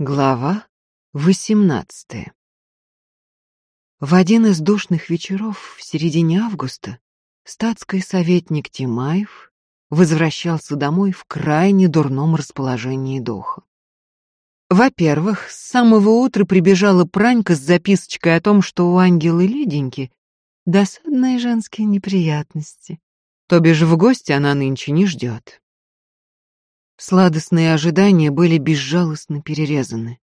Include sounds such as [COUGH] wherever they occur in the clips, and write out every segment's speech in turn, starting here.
Глава восемнадцатая В один из душных вечеров в середине августа статский советник Тимаев возвращался домой в крайне дурном расположении духа. Во-первых, с самого утра прибежала Пранька с записочкой о том, что у Ангелы Лиденьки досадные женские неприятности, то бишь в гости она нынче не ждет. Сладостные ожидания были безжалостно перерезаны.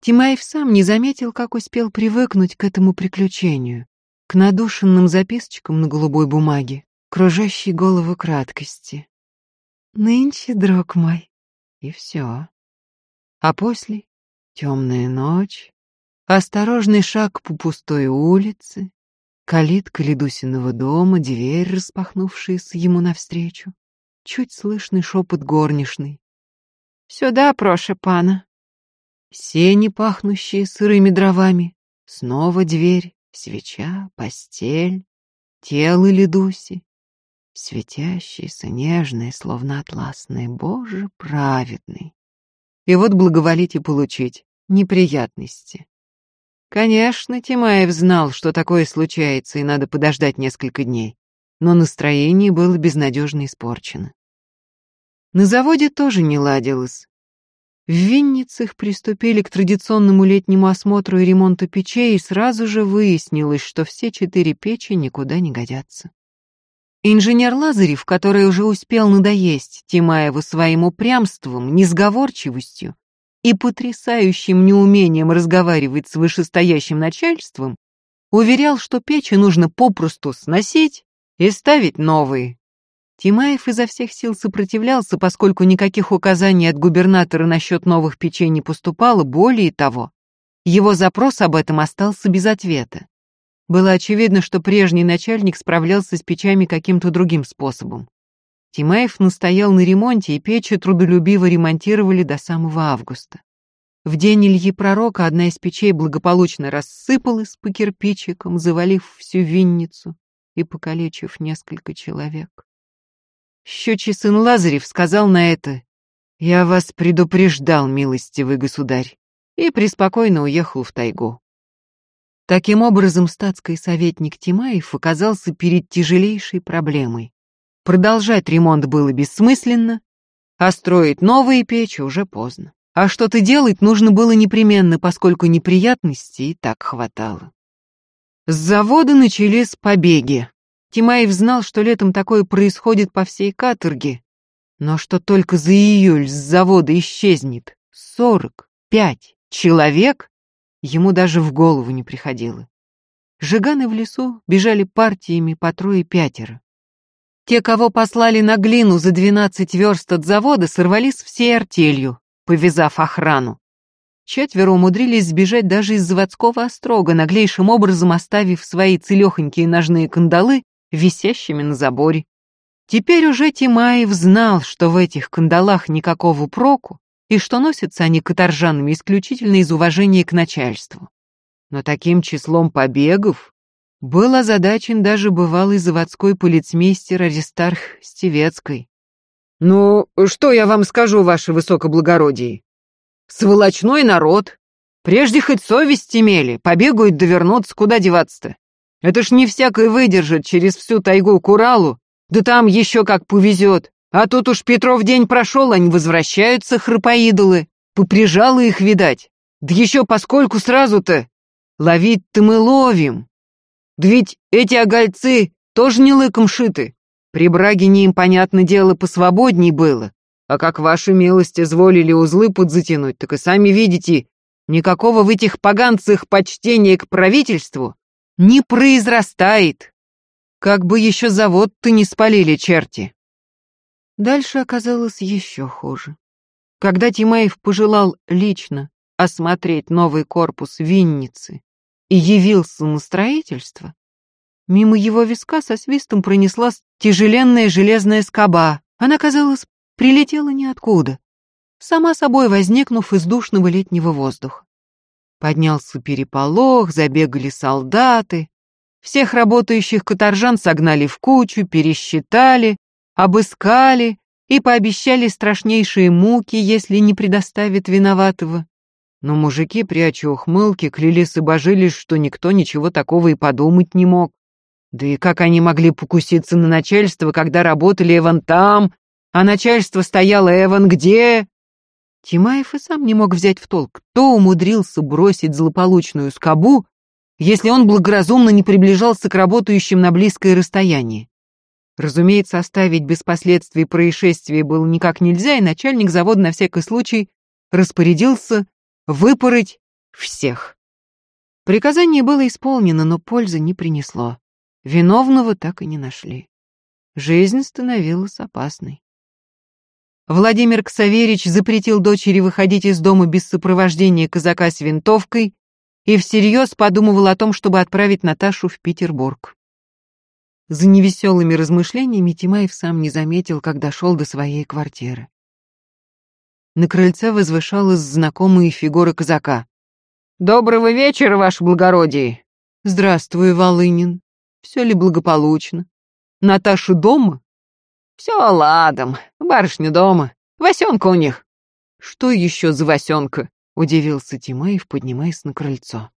Тимаев сам не заметил, как успел привыкнуть к этому приключению, к надушенным записочкам на голубой бумаге, кружащей голову краткости. «Нынче, друг мой», и все. А после — темная ночь, осторожный шаг по пустой улице, калитка Ледусиного дома, дверь, распахнувшаяся ему навстречу чуть слышный шепот горничной. «Сюда, проше пана». Сени, пахнущие сырыми дровами, снова дверь, свеча, постель, тело ледуси, светящиеся, нежные, словно атласные, Боже праведный. И вот благоволить и получить неприятности. Конечно, Тимаев знал, что такое случается, и надо подождать несколько дней но настроение было безнадежно испорчено. На заводе тоже не ладилось. В Винницах приступили к традиционному летнему осмотру и ремонту печей, и сразу же выяснилось, что все четыре печи никуда не годятся. Инженер Лазарев, который уже успел надоесть Тимаеву своим упрямством, несговорчивостью и потрясающим неумением разговаривать с вышестоящим начальством, уверял, что печи нужно попросту сносить и ставить новые. Тимаев изо всех сил сопротивлялся, поскольку никаких указаний от губернатора насчет новых печей не поступало, более того, его запрос об этом остался без ответа. Было очевидно, что прежний начальник справлялся с печами каким-то другим способом. Тимаев настоял на ремонте, и печи трудолюбиво ремонтировали до самого августа. В день Ильи Пророка одна из печей благополучно рассыпалась по кирпичикам, завалив всю винницу и покалечив несколько человек. Щучий сын Лазарев сказал на это «Я вас предупреждал, милостивый государь», и преспокойно уехал в тайгу. Таким образом, статский советник Тимаев оказался перед тяжелейшей проблемой. Продолжать ремонт было бессмысленно, а строить новые печи уже поздно. А что-то делать нужно было непременно, поскольку неприятностей и так хватало. С завода начались побеги. Тимаев знал, что летом такое происходит по всей каторге, но что только за июль с завода исчезнет сорок пять человек, ему даже в голову не приходило. Жиганы в лесу бежали партиями по трое-пятеро. Те, кого послали на глину за двенадцать верст от завода, сорвались всей артелью, повязав охрану. Четверо умудрились сбежать даже из заводского острога, наглейшим образом оставив свои целехонькие ножные кандалы висящими на заборе. Теперь уже Тимаев знал, что в этих кандалах никакого проку, и что носятся они каторжанами исключительно из уважения к начальству. Но таким числом побегов был озадачен даже бывалый заводской полицмейстер Аристарх Стевецкой. «Ну, что я вам скажу, ваше высокоблагородие? Сволочной народ. Прежде хоть совесть имели, побегают да вернутся, куда деваться-то? Это ж не всякой выдержит через всю тайгу к Уралу, да там еще как повезет. А тут уж Петров день прошел, они возвращаются, храпоидолы. Поприжало их, видать. Да еще поскольку сразу-то ловить-то мы ловим. Да ведь эти огольцы тоже не лыком шиты. При Брагине им, понятное дело, посвободней было. А как ваши милости изволили узлы подзатянуть, так и сами видите, никакого в этих поганцах почтения к правительству не произрастает. Как бы еще завод-то не спалили черти. Дальше оказалось еще хуже. Когда Тимаев пожелал лично осмотреть новый корпус Винницы и явился на строительство, мимо его виска со свистом пронеслась тяжеленная железная скоба. Она, казалось, прилетела ниоткуда, сама собой возникнув из душного летнего воздуха. Поднялся переполох, забегали солдаты. Всех работающих каторжан согнали в кучу, пересчитали, обыскали и пообещали страшнейшие муки, если не предоставят виноватого. Но мужики, пряча ухмылки, клялись и божились, что никто ничего такого и подумать не мог. Да и как они могли покуситься на начальство, когда работали Эван там, а начальство стояло Эван где? Тимаев и сам не мог взять в толк, кто умудрился бросить злополучную скобу, если он благоразумно не приближался к работающим на близкое расстояние. Разумеется, оставить без последствий происшествие было никак нельзя, и начальник завода на всякий случай распорядился выпороть всех. Приказание было исполнено, но пользы не принесло. Виновного так и не нашли. Жизнь становилась опасной. Владимир Ксаверич запретил дочери выходить из дома без сопровождения казака с винтовкой и всерьез подумывал о том, чтобы отправить Наташу в Петербург. За невеселыми размышлениями Тимаев сам не заметил, как дошел до своей квартиры. На крыльце возвышалась знакомая фигура казака. «Доброго вечера, ваше благородие!» «Здравствуй, Волынин. Все ли благополучно? Наташа дома?» «Все ладом. Барышня дома. Васенка у них». «Что еще за Васенка?» — удивился Тимаев, поднимаясь на крыльцо.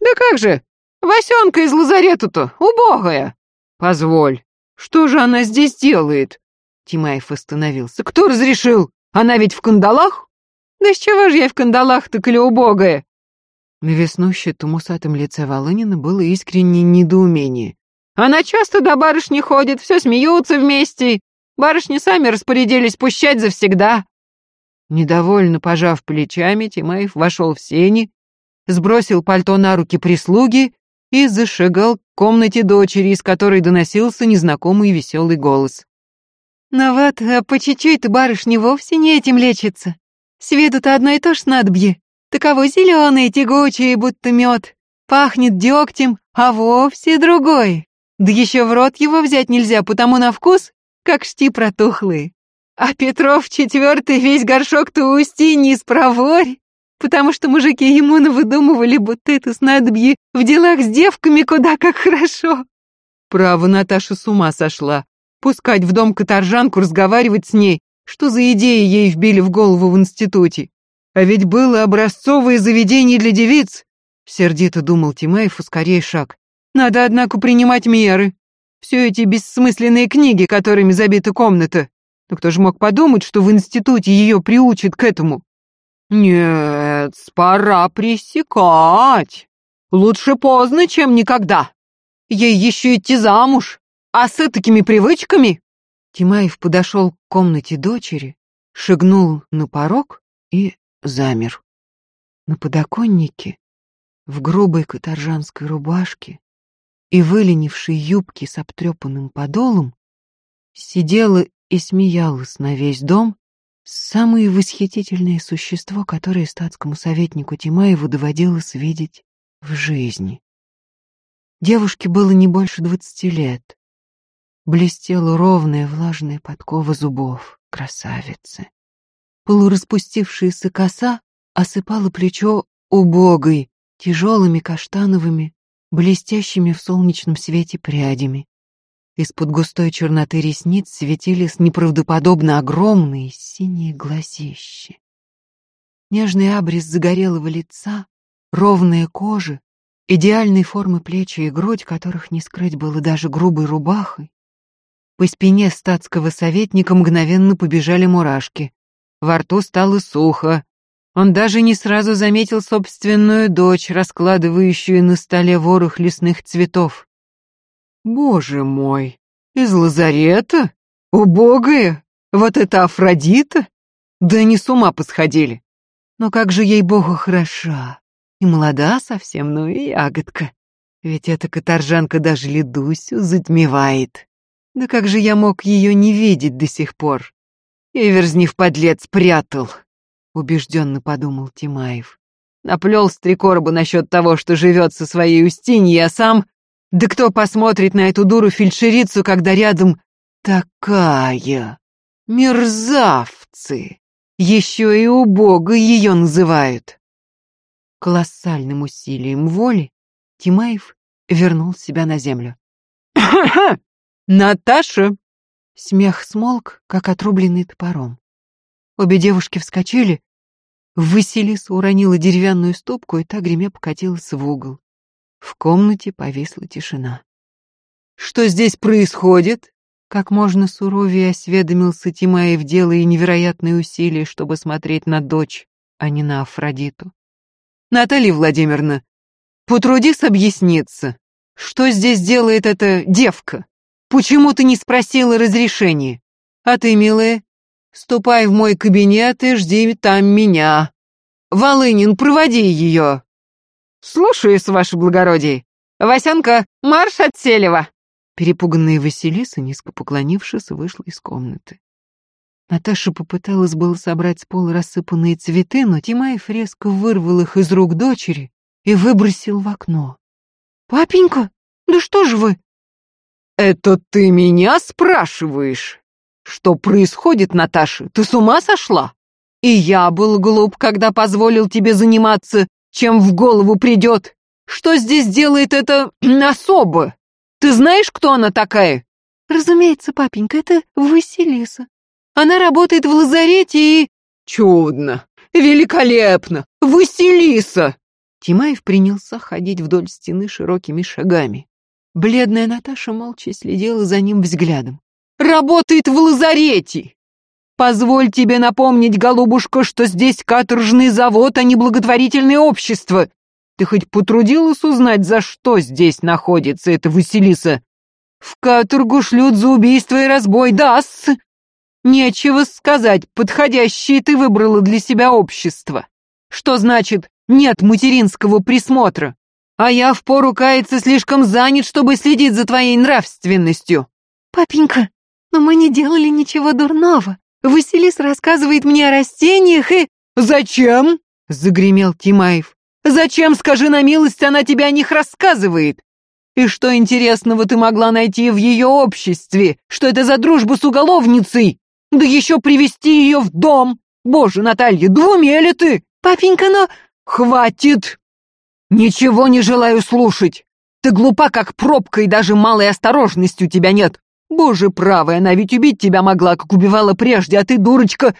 «Да как же! Васенка из лазарета-то, убогая!» «Позволь, что же она здесь делает?» Тимаев остановился. «Кто разрешил? Она ведь в кандалах?» «Да с чего же я в кандалах-то, коли убогая?» На веснущем усатом лице Волынина было искреннее недоумение. «Она часто до барышни ходит, все смеются вместе. Барышни сами распорядились пущать завсегда. Недовольно пожав плечами, Тимаев вошел в сени, сбросил пальто на руки прислуги и зашагал к комнате дочери, из которой доносился незнакомый веселый голос. «Ну вот, а по чуть-чуть барышни вовсе не этим лечится. С виду-то одно и то ж снадобье. Таково зеленое, тягучее, будто мед. Пахнет дегтем, а вовсе другой. Да еще в рот его взять нельзя, потому на вкус как шти протухлые. А Петров четвертый весь горшок-то у Устиньи спроворь, потому что мужики ему навыдумывали, будто это снадобье в делах с девками куда как хорошо. Право, Наташа с ума сошла. Пускать в дом каторжанку, разговаривать с ней. Что за идеи ей вбили в голову в институте? А ведь было образцовое заведение для девиц. Сердито думал Тимаев, ускоряя шаг. Надо, однако, принимать меры. Все эти бессмысленные книги, которыми забита комната. Но кто же мог подумать, что в институте ее приучат к этому? Нет, пора пресекать. Лучше поздно, чем никогда. Ей еще идти замуж. А с такими привычками? Тимаев подошел к комнате дочери, шагнул на порог и замер. На подоконнике, в грубой каторжанской рубашке, и выленившей юбки с обтрепанным подолом, сидела и смеялась на весь дом самое восхитительное существо, которое статскому советнику Тимаеву доводилось видеть в жизни. Девушке было не больше двадцати лет. Блестела ровная влажная подкова зубов, красавицы. Полураспустившаяся коса осыпала плечо убогой, тяжелыми каштановыми, блестящими в солнечном свете прядями. Из-под густой черноты ресниц светились неправдоподобно огромные синие глазищи. Нежный абрис загорелого лица, ровная кожа, идеальной формы плечи и грудь, которых не скрыть было даже грубой рубахой. По спине статского советника мгновенно побежали мурашки. Во рту стало сухо, он даже не сразу заметил собственную дочь, раскладывающую на столе ворох лесных цветов. «Боже мой! Из лазарета? Убогая? Вот это Афродита? Да они с ума посходили! Но как же ей богу хороша! И молода совсем, ну и ягодка. Ведь эта каторжанка даже Ледусю затмевает. Да как же я мог ее не видеть до сих пор? И Верзнив подлец прятал!» — убежденно подумал Тимаев. Наплел с три короба насчет того, что живет со своей Устиньей, а сам... Да кто посмотрит на эту дуру-фельдшерицу, когда рядом такая? Мерзавцы! Еще и убого ее называют. Колоссальным усилием воли Тимаев вернул себя на землю. [COUGHS] «Наташа!» Смех смолк, как отрубленный топором. Обе девушки вскочили, Василиса уронила деревянную стопку и та гремя покатилась в угол. В комнате повисла тишина. «Что здесь происходит?» Как можно суровее осведомился Тимаев, делая невероятные усилия, чтобы смотреть на дочь, а не на Афродиту. «Наталья Владимировна, потрудись объясниться, что здесь делает эта девка? Почему ты не спросила разрешения? А ты, милая, ступай в мой кабинет и жди там меня. Волынин, проводи ее!» «Слушаюсь, ваше благородие. Васянка, марш от Селева!» Перепуганная Василиса, низко поклонившись, вышла из комнаты. Наташа попыталась было собрать с пола рассыпанные цветы, но Тимаев резко вырвал их из рук дочери и выбросил в окно. «Папенька, да что же вы?» «Это ты меня спрашиваешь? Что происходит, Наташа? Ты с ума сошла? И я был глуп, когда позволил тебе заниматься, чем в голову придет. Что здесь делает эта [CLEARS THROAT] особа? Ты знаешь, кто она такая?» «Разумеется, папенька, это Василиса. Она работает в лазарете и...» «Чудно! Великолепно! Василиса!» Тимаев принялся ходить вдоль стены широкими шагами. Бледная Наташа молча следила за ним взглядом. «Работает в лазарете! Позволь тебе напомнить, голубушка, что здесь каторжный завод, а не благотворительное общество. Ты хоть потрудилась узнать, за что здесь находится эта Василиса? В каторгу шлют за убийство и разбой, да -с. Нечего сказать, подходящее ты выбрала для себя общество. Что значит «нет материнского присмотра»? А я впору каяться слишком занят, чтобы следить за твоей нравственностью. Папенька, но мы не делали ничего дурного. Василис рассказывает мне о растениях и... Зачем? Загремел Тимаев. Зачем, скажи на милость, она тебе о них рассказывает? И что интересного ты могла найти в ее обществе? Что это за дружба с уголовницей? Да еще привести ее в дом! Боже, Наталья, двуме ли ты? Папенька, но... Хватит! Ничего не желаю слушать. Ты глупа, как пробка, и даже малой осторожности у тебя нет. Боже правый, она ведь убить тебя могла, как убивала прежде, а ты, дурочка...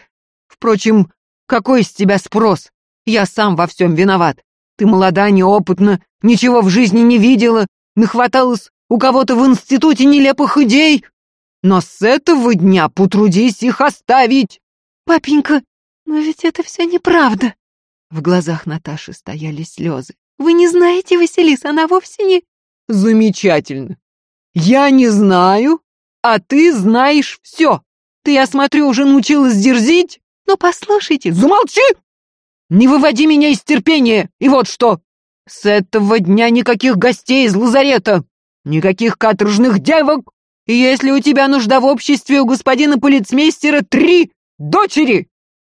Впрочем, какой с тебя спрос? Я сам во всем виноват. Ты молода, неопытна, ничего в жизни не видела, нахваталась у кого-то в институте нелепых идей. Но с этого дня потрудись их оставить. Папенька, но ведь это все неправда. В глазах Наташи стояли слезы. Вы не знаете, Василис, она вовсе не... Замечательно. Я не знаю, а ты знаешь все. Ты, я смотрю, уже научилась дерзить. Но послушайте... Замолчи! Не выводи меня из терпения! И вот что! С этого дня никаких гостей из лазарета! Никаких каторжных девок! И если у тебя нужда в обществе у господина полицмейстера три дочери!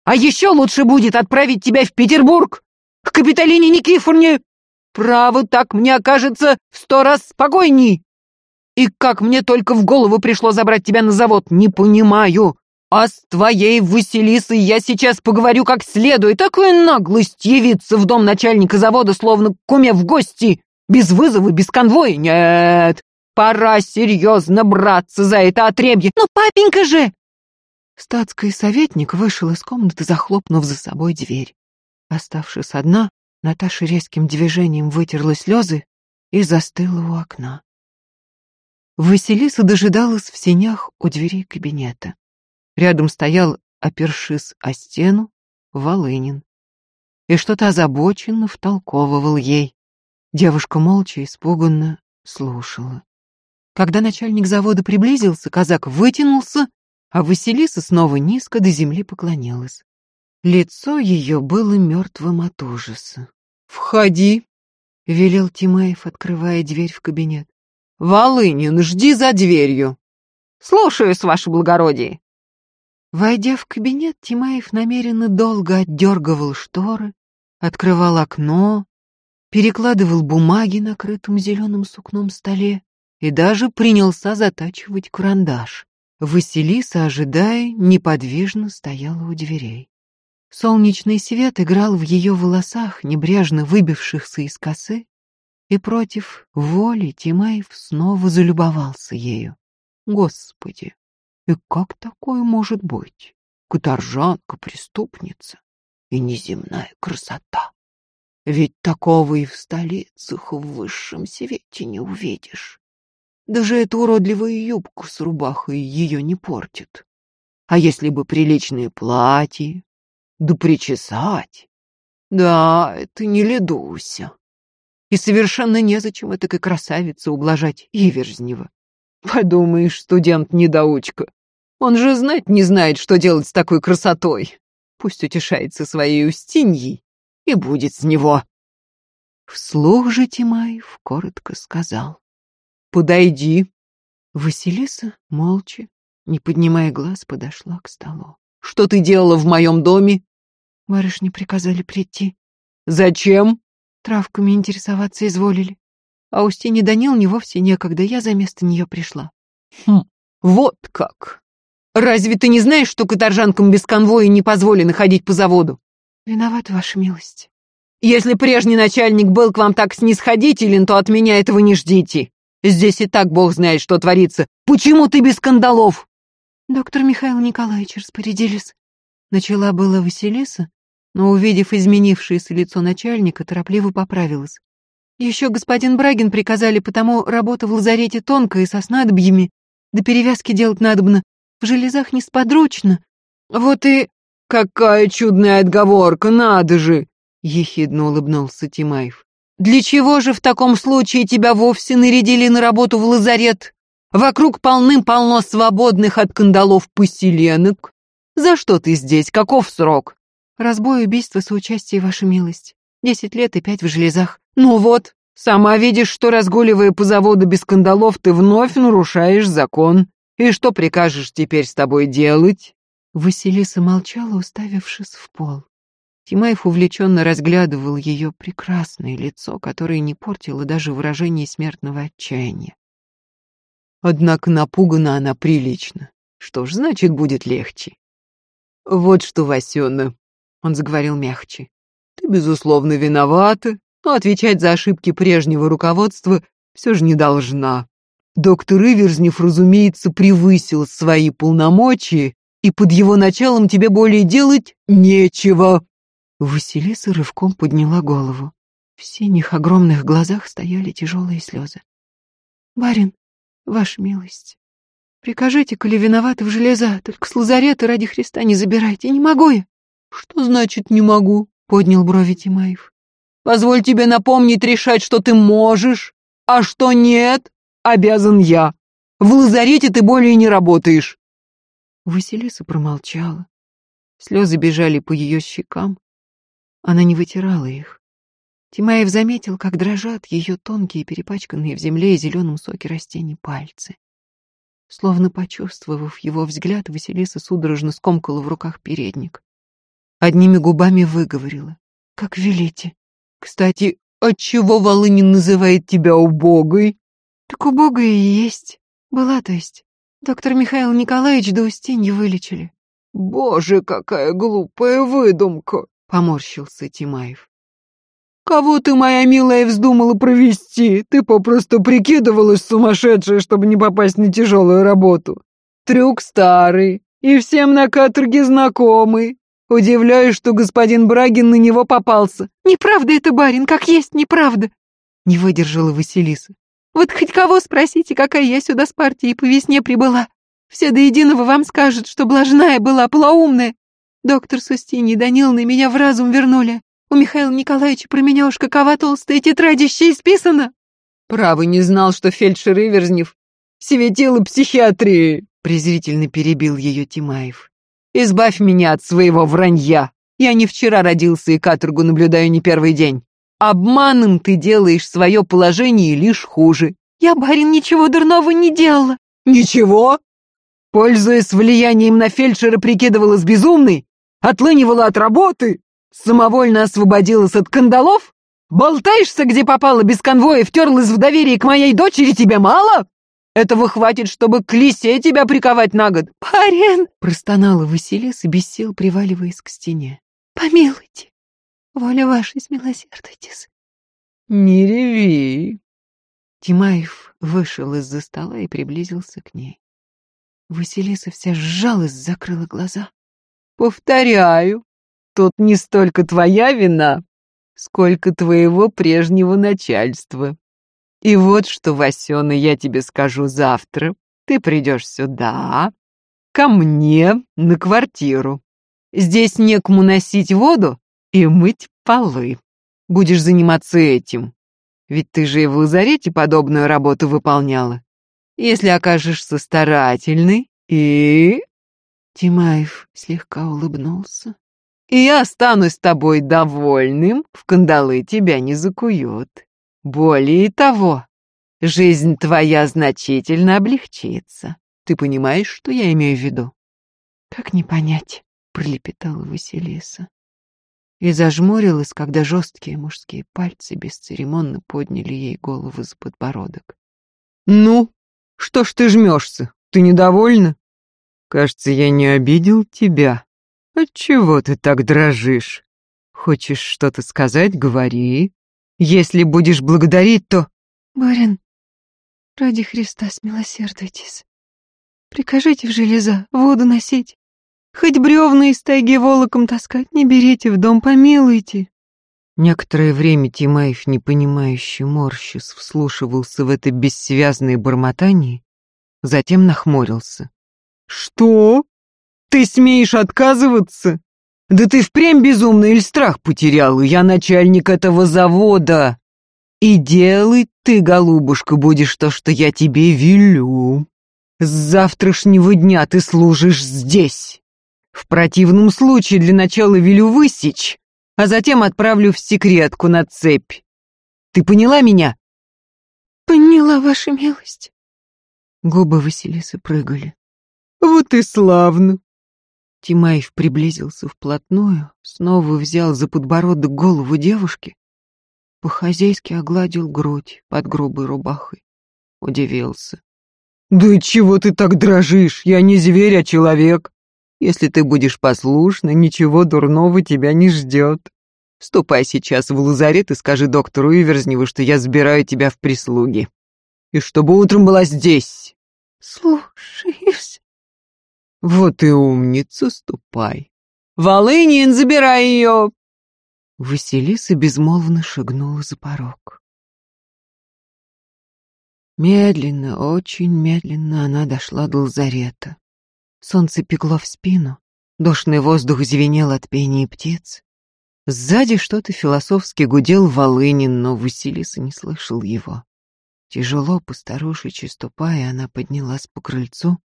А еще лучше будет отправить тебя в Петербург, к Капитолине Никифорне! Право, так мне окажется в сто раз спокойней! И как мне только в голову пришло забрать тебя на завод, не понимаю! А с твоей Василисой я сейчас поговорю как следует. Такая наглость явиться в дом начальника завода, словно к куме в гости. Без вызова, без конвоя. Нет, пора серьезно браться за это отребье. Но папенька же... Статский советник вышел из комнаты, захлопнув за собой дверь. Оставшись одна, Наташа резким движением вытерла слезы и застыла у окна. Василиса дожидалась в сенях у двери кабинета. Рядом стоял, опершись о стену, Волынин. И что-то озабоченно втолковывал ей. Девушка молча, испуганно слушала. Когда начальник завода приблизился, казак вытянулся, а Василиса снова низко до земли поклонилась. Лицо ее было мертвым от ужаса. «Входи!» — велел Тимаев, открывая дверь в кабинет. «Волынин, жди за дверью!» «Слушаюсь, ваше благородие!» Войдя в кабинет, Тимаев намеренно долго отдергивал шторы, открывал окно, перекладывал бумаги на крытом зеленым сукном столе и даже принялся затачивать карандаш. Василиса, ожидая, неподвижно стояла у дверей. Солнечный свет играл в ее волосах, небрежно выбившихся из косы, и против воли Тимаев снова залюбовался ею. Господи, и как такое может быть? Каторжанка, преступница. и неземная красота. Ведь такого и в столицах в высшем свете не увидишь. Даже эту уродливую юбку с рубахой ее не портит. А если бы приличное платье, да причесать? Да, это не ледуся. И совершенно незачем этой красавице ублажать Иверзнева. Подумаешь, студент-недоучка. Он же знать не знает, что делать с такой красотой. Пусть утешается своей Устиньей и будет с него. Вслух же Тимаев коротко сказал. «Подойди». Василиса молча, не поднимая глаз, подошла к столу. «Что ты делала в моем доме?» Барышни приказали прийти. «Зачем?» Травками интересоваться изволили. А Устине Даниловне вовсе некогда, я за место нее пришла. «Хм, вот как! Разве ты не знаешь, что каторжанкам без конвоя не позволено ходить по заводу?» «Виноват, ваша милость». «Если прежний начальник был к вам так снисходителен, то от меня этого не ждите. Здесь и так бог знает, что творится. Почему ты без скандалов?» «Доктор Михаил Николаевич распорядились». Начала была Василиса, но, увидев изменившееся лицо начальника, торопливо поправилась. Еще господин Брагин приказали, потому работа в лазарете тонкая, со снадобьями, да перевязки делать надобно. В железах несподручно. Вот и... Какая чудная отговорка, надо же! Ехидно улыбнулся Тимаев. Для чего же в таком случае тебя вовсе нарядили на работу в лазарет? Вокруг полным-полно свободных от кандалов поселенок. За что ты здесь? Каков срок? Разбой, убийство, соучастие, ваша милость. Десять лет и пять в железах. Ну вот, сама видишь, что, разгуливая по заводу без кандалов, ты вновь нарушаешь закон. И что прикажешь теперь с тобой делать?» Василиса молчала, уставившись в пол. Тимаев увлеченно разглядывал ее прекрасное лицо, которое не портило даже выражение смертного отчаяния. Однако напугана она прилично. Что ж, значит, будет легче. Вот что, Васёна, он заговорил мягче. Ты, безусловно, виновата, но отвечать за ошибки прежнего руководства все же не должна. Доктор Иверзнев, разумеется, превысил свои полномочия, и под его началом тебе более делать нечего. Василиса рывком подняла голову. В синих огромных глазах стояли тяжелые слезы. «Барин, ваша милость, прикажите, коли виноваты в железа, только с лазарета ради Христа не забирайте, не могу я». «Что значит «не могу»?» — поднял брови Тимаев. «Позволь тебе напомнить решать, что ты можешь, а что нет, обязан я. В лазарете ты более не работаешь». Василиса промолчала. Слезы бежали по ее щекам. Она не вытирала их. Тимаев заметил, как дрожат ее тонкие, перепачканные в земле и зеленом соке растений пальцы. Словно почувствовав его взгляд, Василиса судорожно скомкала в руках передник. Одними губами выговорила. «Как велите». «Кстати, отчего Волынин называет тебя убогой?» «Так убогой и есть. Была, то есть. Доктор Михаил Николаевич до Устиньи вылечили». «Боже, какая глупая выдумка!» — поморщился Тимаев. «Кого ты, моя милая, вздумала провести? Ты попросту прикидывалась сумасшедшей, чтобы не попасть на тяжелую работу. Трюк старый и всем на каторге знакомый. Удивляюсь, что господин Брагин на него попался. Неправда это, барин, как есть неправда. Не выдержала Василиса. Вот хоть кого спросите, какая я сюда с партией по весне прибыла. Все до единого вам скажут, что блажная была, полоумная. Доктор Сустини и Даниловна меня в разум вернули. У Михаила Николаевича про меня уж какова толстая тетрадище исписана. Право не знал, что фельдшер Иверзнев светила психиатрии, презрительно перебил ее Тимаев. Избавь меня от своего вранья. Я не вчера родился и каторгу наблюдаю не первый день. Обманом ты делаешь свое положение лишь хуже. Я, барин, ничего дурного не делала. Ничего? Пользуясь влиянием на фельдшера, прикидывалась безумной? Отлынивала от работы? Самовольно освободилась от кандалов? Болтаешься, где попала без конвоя, втерлась в доверие к моей дочери, тебе мало? Этого хватит, чтобы к лисе тебя приковать на год. Парен! Простонала Василиса, без сил приваливаясь к стене. Помилуйте. Воля ваша, смилосердуйтесь. Не реви. Тимаев вышел из-за стола и приблизился к ней. Василиса вся сжалась, закрыла глаза. Повторяю, тут не столько твоя вина, сколько твоего прежнего начальства. И вот что, Васёна, я тебе скажу завтра. Ты придешь сюда, ко мне, на квартиру. Здесь некому носить воду и мыть полы. Будешь заниматься этим. Ведь ты же и в лазарете подобную работу выполняла. Если окажешься старательный и...» Тимаев слегка улыбнулся. «И я останусь тобой довольным, в кандалы тебя не закуют. Более того, жизнь твоя значительно облегчится. Ты понимаешь, что я имею в виду?» «Как не понять?» — пролепетала Василиса. И зажмурилась, когда жесткие мужские пальцы бесцеремонно подняли ей голову за подбородок. «Ну, что ж ты жмешься? Ты недовольна? Кажется, я не обидел тебя. Отчего ты так дрожишь? Хочешь что-то сказать, говори. Если будешь благодарить, то... Барин, ради Христа смилосердуйтесь. Прикажите в железа воду носить. Хоть бревна из тайги волоком таскать не берите в дом, помилуйте. Некоторое время Тимаев, непонимающе морщис, вслушивался в это бессвязное бормотание, затем нахмурился. «Что? Ты смеешь отказываться? Да ты впрямь безумный или страх потерял? Я начальник этого завода. И делай ты, голубушка, будешь то, что я тебе велю. С завтрашнего дня ты служишь здесь. В противном случае для начала велю высечь, а затем отправлю в секретку на цепь. Ты поняла меня? Поняла, ваша милость. Губы Василисы прыгали. Вот и славно. Тимаев приблизился вплотную, снова взял за подбородок голову девушки, по-хозяйски огладил грудь под грубой рубахой. Удивился. «Да чего ты так дрожишь? Я не зверь, а человек. Если ты будешь послушна, ничего дурного тебя не ждет. Ступай сейчас в лазарет и скажи доктору Иверзневу, что я забираю тебя в прислуги. И чтобы утром была здесь. Слушаюсь. Вот и умница, ступай. Волынин, забирай ее. Василиса безмолвно шагнула за порог. Медленно, очень медленно она дошла до лазарета. Солнце пекло в спину, душный воздух звенел от пения птиц. Сзади что-то философски гудел Волынин, но Василиса не слышал его. Тяжело, постарушечи ступая, она поднялась по крыльцу,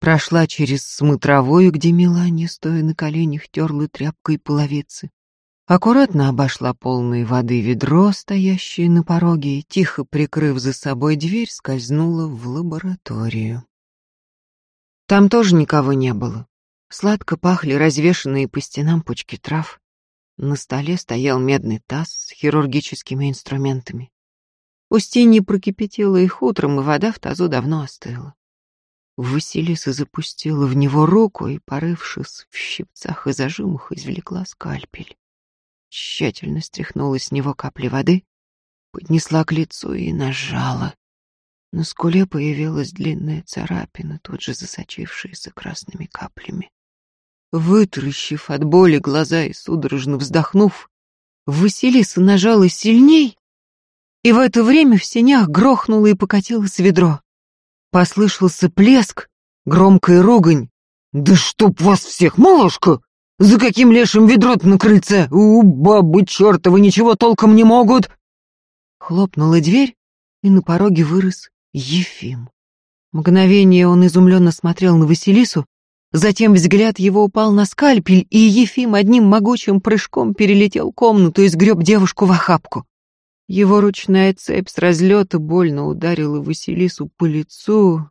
прошла через смотровую, где Меланья, стоя на коленях, терла тряпкой половицы. Аккуратно обошла полные воды ведро, стоящее на пороге, и, тихо прикрыв за собой дверь, скользнула в лабораторию. Там тоже никого не было. Сладко пахли развешанные по стенам пучки трав. На столе стоял медный таз с хирургическими инструментами. Устинья прокипятила их утром, и вода в тазу давно остыла. Василиса запустила в него руку и, порывшись в щипцах и зажимах, извлекла скальпель. Тщательно стряхнула с него капли воды, поднесла к лицу и нажала. На скуле появилась длинная царапина, тут же засочившаяся красными каплями. Вытращив от боли глаза и судорожно вздохнув, Василиса нажала сильней, и в это время в сенях грохнуло и покатилось ведро. Послышался плеск, громкая ругань. «Да чтоб вас всех, малышка! За каким лешим ведро на крыльце? У, бабы чертовы ничего толком не могут!» Хлопнула дверь, и на пороге вырос Ефим. Мгновение он изумленно смотрел на Василису, затем взгляд его упал на скальпель, и Ефим одним могучим прыжком перелетел комнату и сгреб девушку в охапку. Его ручная цепь с разлета больно ударила Василису по лицу,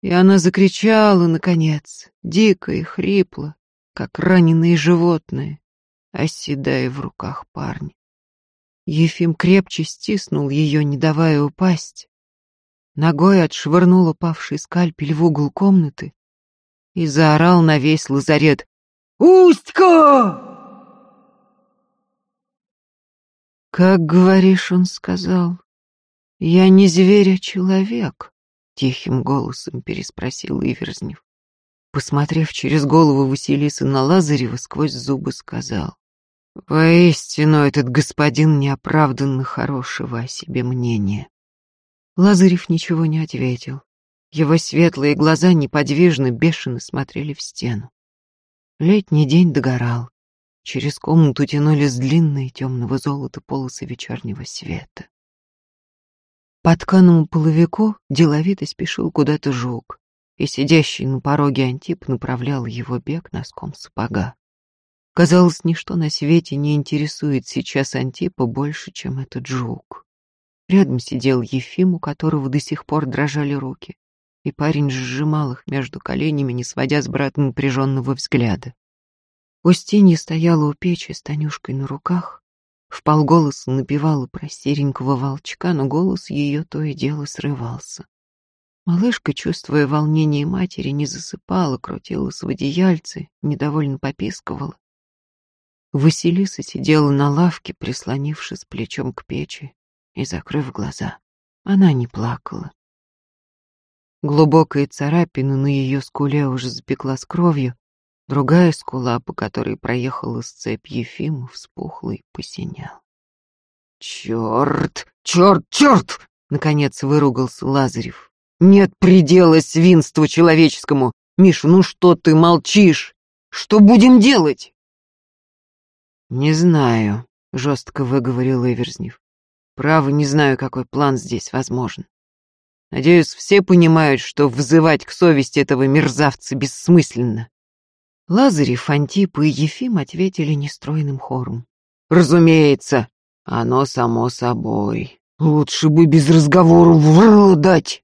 и она закричала, наконец, дико и хрипло, как раненые животные, оседая в руках парня. Ефим крепче стиснул ее, не давая упасть, ногой отшвырнул упавший скальпель в угол комнаты и заорал на весь лазарет «Устька!» «Как, говоришь, он сказал, я не зверь, а человек?» — тихим голосом переспросил Иверзнев. посмотрев через голову Василисы на Лазарева, сквозь зубы сказал. Воистину, этот господин неоправданно хорошего о себе мнения. Лазарев ничего не ответил. Его светлые глаза неподвижно, бешено смотрели в стену. Летний день догорал. Через комнату тянулись длинные темного золота полосы вечернего света. По тканому половику деловито спешил куда-то жук, и сидящий на пороге Антип направлял его бег носком сапога. Казалось, ничто на свете не интересует сейчас Антипа больше, чем этот жук. Рядом сидел Ефим, у которого до сих пор дрожали руки, и парень сжимал их между коленями, не сводя с брата напряженного взгляда. Устинья стояла у печи с Танюшкой на руках, вполголоса напевала про серенького волчка, но голос ее то и дело срывался. Малышка, чувствуя волнение матери, не засыпала, крутилась в одеяльце, недовольно попискивала. Василиса сидела на лавке, прислонившись плечом к печи и закрыв глаза. Она не плакала. Глубокая царапина на ее скуле уже запеклась кровью, другая скула, по которой проехала сцепь Ефима, вспухла и посиняла. «Черт! Черт! Черт!» — наконец выругался Лазарев. «Нет предела свинству человеческому! Миша, ну что ты молчишь? Что будем делать?» «Не знаю», — жестко выговорил Эверзнев. «Право, не знаю, какой план здесь возможен. Надеюсь, все понимают, что взывать к совести этого мерзавца бессмысленно». Лазарев, Антип и Ефим ответили нестройным хором. «Разумеется, оно само собой. Лучше бы без разговору в дать».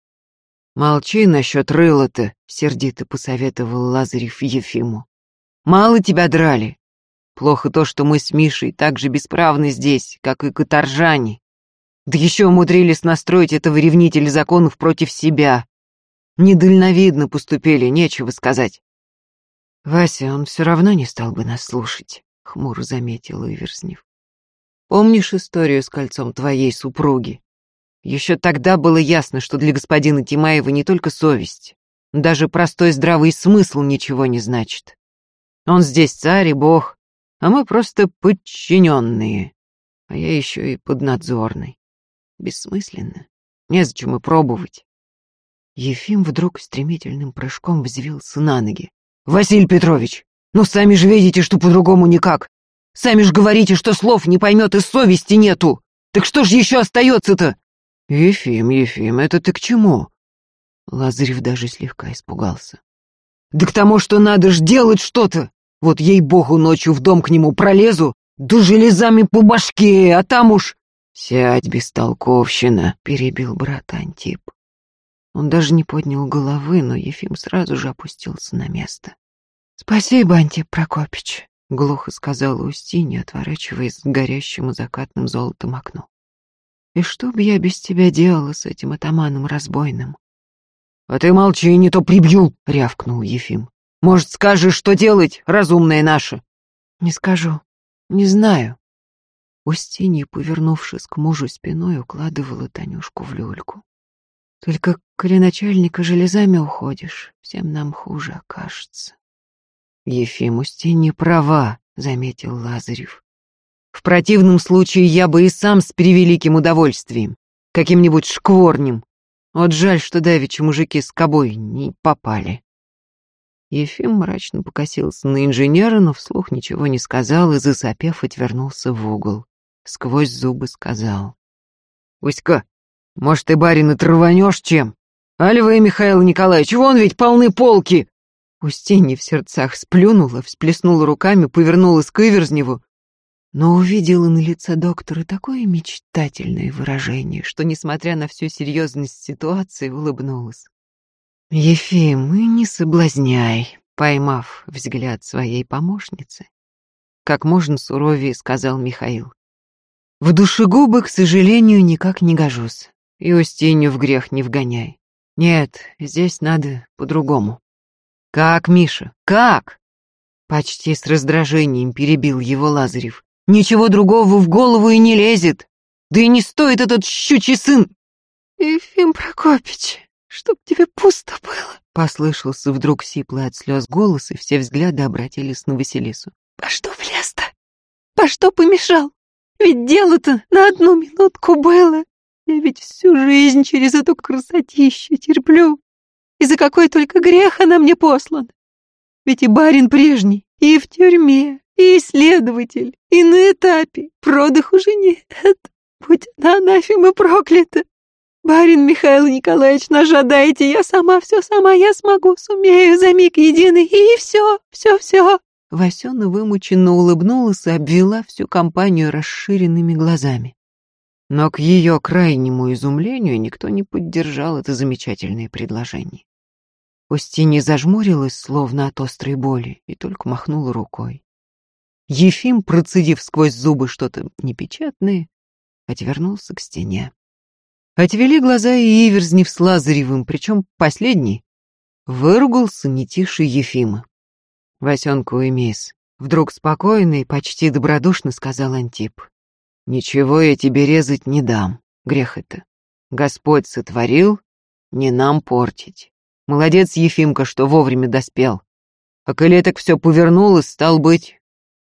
«Молчи насчет рыла-то», — сердито посоветовал Лазарев Ефиму. «Мало тебя драли, Плохо то, что мы с Мишей так же бесправны здесь, как и каторжане. Да еще умудрились настроить этого ревнителя законов против себя. Недальновидно поступили, нечего сказать. Вася, он все равно не стал бы нас слушать, хмуро заметил Иверзнев. Помнишь историю с кольцом твоей супруги? Еще тогда было ясно, что для господина Тимаева не только совесть, даже простой здравый смысл ничего не значит. Он здесь царь и бог, а мы просто подчиненные, а я еще и поднадзорный. Бессмысленно, незачем и пробовать. Ефим вдруг стремительным прыжком взвился на ноги. «Василий Петрович, ну сами же видите, что по-другому никак. Сами же говорите, что слов не поймет и совести нету. Так что ж еще остается-то?» «Ефим, Ефим, это ты к чему?» Лазарев даже слегка испугался. «Да к тому, что надо ж делать что-то. Вот ей-богу, ночью в дом к нему пролезу, да железами по башке, а там уж... «Сядь, бестолковщина», — перебил брат Антип. Он даже не поднял головы, но Ефим сразу же опустился на место. «Спасибо, Антип Прокопич», — глухо сказала Устинья, отворачиваясь к горящему закатным золотом окну. «И что бы я без тебя делала с этим атаманом разбойным?» «А ты молчи, не то прибью!» — рявкнул Ефим. Может, скажешь, что делать, разумная наша?» «Не скажу. Не знаю». Устинья, повернувшись к мужу спиной, укладывала Танюшку в люльку. «Только, коли начальника железами уходишь, всем нам хуже окажется». «Ефим, Устинья права», — заметил Лазарев. «В противном случае я бы и сам с превеликим удовольствием, каким-нибудь шкворнем. Вот жаль, что давеча мужики с кобой не попали». Ефим мрачно покосился на инженера, но вслух ничего не сказал и, засопев, отвернулся в угол. Сквозь зубы сказал. «Уська, может, ты, барин, и траванешь чем? Али вы, Михаил Николаевич, вон ведь полны полки!» Устинья в сердцах сплюнула, всплеснула руками, повернулась к Иверзневу, но увидела на лице доктора такое мечтательное выражение, что, несмотря на всю серьезность ситуации, улыбнулась. «Ефим, и не соблазняй», — поймав взгляд своей помощницы. Как можно суровее сказал Михаил. «В душегубы, к сожалению, никак не гожусь. И Устинью в грех не вгоняй. Нет, здесь надо по-другому». «Как, Миша, как?» Почти с раздражением перебил его Лазарев. «Ничего другого в голову и не лезет. Да и не стоит этот щучий сын!» «Ефим Прокопич, чтоб тебе пусто было. Послышался вдруг сиплый от слез голос, и все взгляды обратились на Василису. По что влез-то? По что помешал? Ведь дело-то на одну минутку было. Я ведь всю жизнь через эту красотищу терплю. И за какой только грех она мне послана. Ведь и барин прежний, и в тюрьме, и исследователь, и на этапе. Продых уже нет. Будь она анафема проклята. Барин Михаил Николаевич, ножа дайте, я сама все сама, я смогу, сумею за миг единый, и все, все, все. Васена вымученно улыбнулась и обвела всю компанию расширенными глазами. Но к ее крайнему изумлению никто не поддержал это замечательное предложение. Устинья зажмурилась, словно от острой боли, и только махнула рукой. Ефим, процедив сквозь зубы что-то непечатное, отвернулся к стене. Отвели глаза и Иверзнев с Лазаревым, причем последний выругался не тише Ефима. «Васенку и мисс», — вдруг спокойно и почти добродушно сказал Антип. «Ничего я тебе резать не дам, грех это. Господь сотворил, не нам портить. Молодец, Ефимка, что вовремя доспел. А коли так все повернулось, стал быть,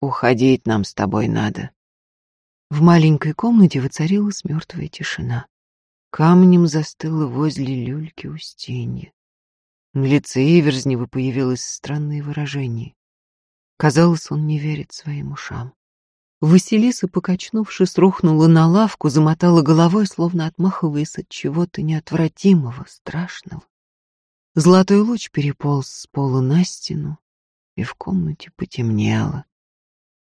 уходить нам с тобой надо». В маленькой комнате воцарилась мертвая тишина. Камнем застыла возле люльки Устинья. На лице Иверзнева появилось странное выражение. Казалось, он не верит своим ушам. Василиса, покачнувшись, рухнула на лавку, замотала головой, словно отмахиваясь от чего-то неотвратимого, страшного. Золотой луч переполз с пола на стену, и в комнате потемнело.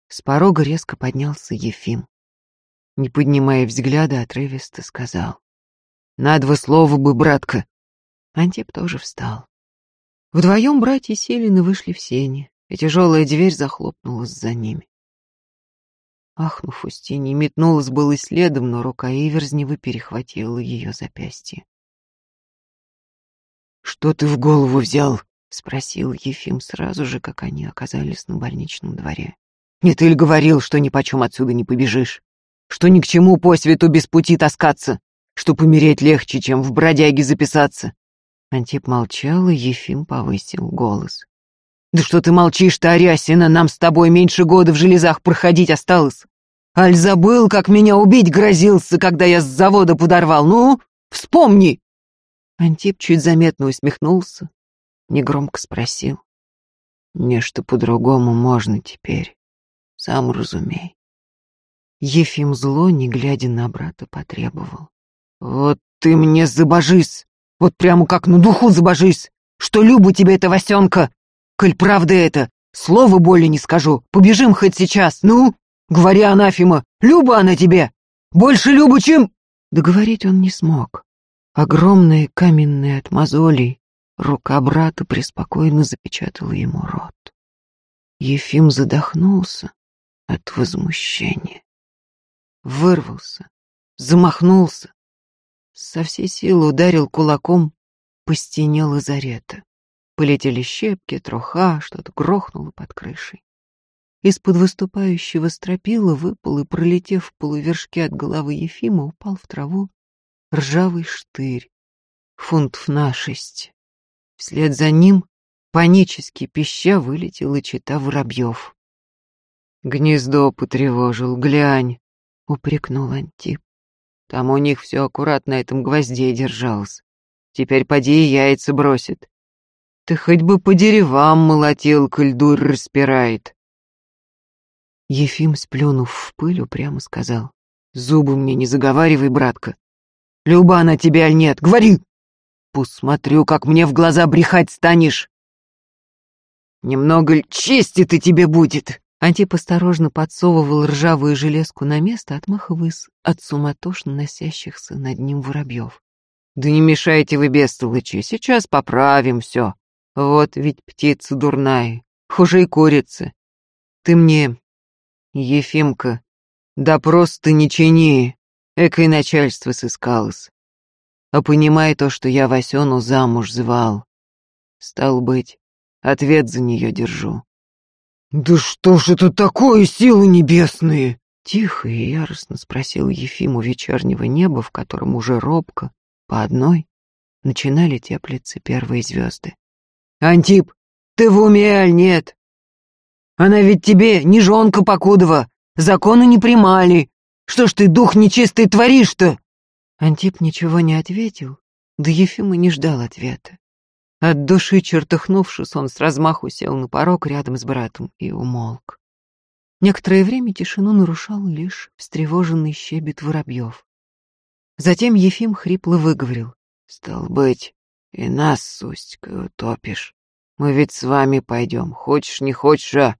С порога резко поднялся Ефим. Не поднимая взгляда, отрывисто сказал. На два слова бы, братка. Антип тоже встал. Вдвоем братья Селины вышли в сени, и тяжелая дверь захлопнулась за ними. Ахнув, Устинья метнулась было следом, но рука Иверзнева перехватила ее запястье. «Что ты в голову взял?» — спросил Ефим сразу же, как они оказались на больничном дворе. «Не ты ли говорил, что ни почем отсюда не побежишь? Что ни к чему по свету без пути таскаться? что помереть легче, чем в бродяге записаться. Антип молчал, и Ефим повысил голос. «Да что ты молчишь-то, Арясина, нам с тобой меньше года в железах проходить осталось. Аль забыл, как меня убить грозился, когда я с завода подорвал. Ну, вспомни!» Антип чуть заметно усмехнулся, негромко спросил. «Нечто по-другому можно теперь, сам разумей». Ефим зло, не глядя на брата, потребовал. «Вот ты мне забожись! Вот прямо как на духу забожись! Что Люба тебе эта Васенка! Коль правда это, слова боли не скажу, побежим хоть сейчас, ну! Говори, анафима, Люба она тебе! Больше Люба, чем...» Договорить он не смог. Огромная каменная от мозолей рука брата преспокойно запечатала ему рот. Ефим задохнулся от возмущения. Вырвался, замахнулся, со всей силы ударил кулаком по стене лазарета. Полетели щепки, троха, что-то грохнуло под крышей. Из-под выступающего стропила выпал и, пролетев в полувершке от головы Ефима, упал в траву ржавый штырь, фунтов на шесть. Вслед за ним, панически пища, вылетела чита воробьев. «Гнездо потревожил, глянь!» — упрекнул Антип. Там у них все аккуратно на этом гвозде держалось. Теперь поди и яйца бросит. Ты хоть бы по деревам молотил, коль дурь распирает. Ефим, сплюнув в пыль, упрямо сказал. Зубы мне не заговаривай, братка. Люба на тебя аль нет, говори! Посмотрю, как мне в глаза брехать станешь. Немного чести ты тебе будет. Антип осторожно подсовывал ржавую железку на место, отмахиваясь от суматошно носящихся над ним воробьев. «Да не мешайте вы, бестолычи, сейчас поправим все. Вот ведь птица дурная, хуже и курицы. Ты мне, Ефимка, да просто не чини, экой начальство сыскалось. А понимай то, что я Васену замуж звал. Стал быть, ответ за нее держу. «Да что ж это такое, силы небесные?» Тихо и яростно спросил Ефим у вечернего неба, в котором уже робко, по одной, начинали теплиться первые звезды. «Антип, ты в уме, аль нет? Она ведь тебе не жонка покудова, законы не примали. Что ж ты, дух нечистый, творишь-то?» Антип ничего не ответил, да Ефим и не ждал ответа. От души чертыхнувшись, он с размаху сел на порог рядом с братом и умолк. Некоторое время тишину нарушал лишь встревоженный щебет воробьев. Затем Ефим хрипло выговорил. «Стал быть, и нас с Устькой утопишь. Мы ведь с вами пойдем, хочешь, не хочешь, а...»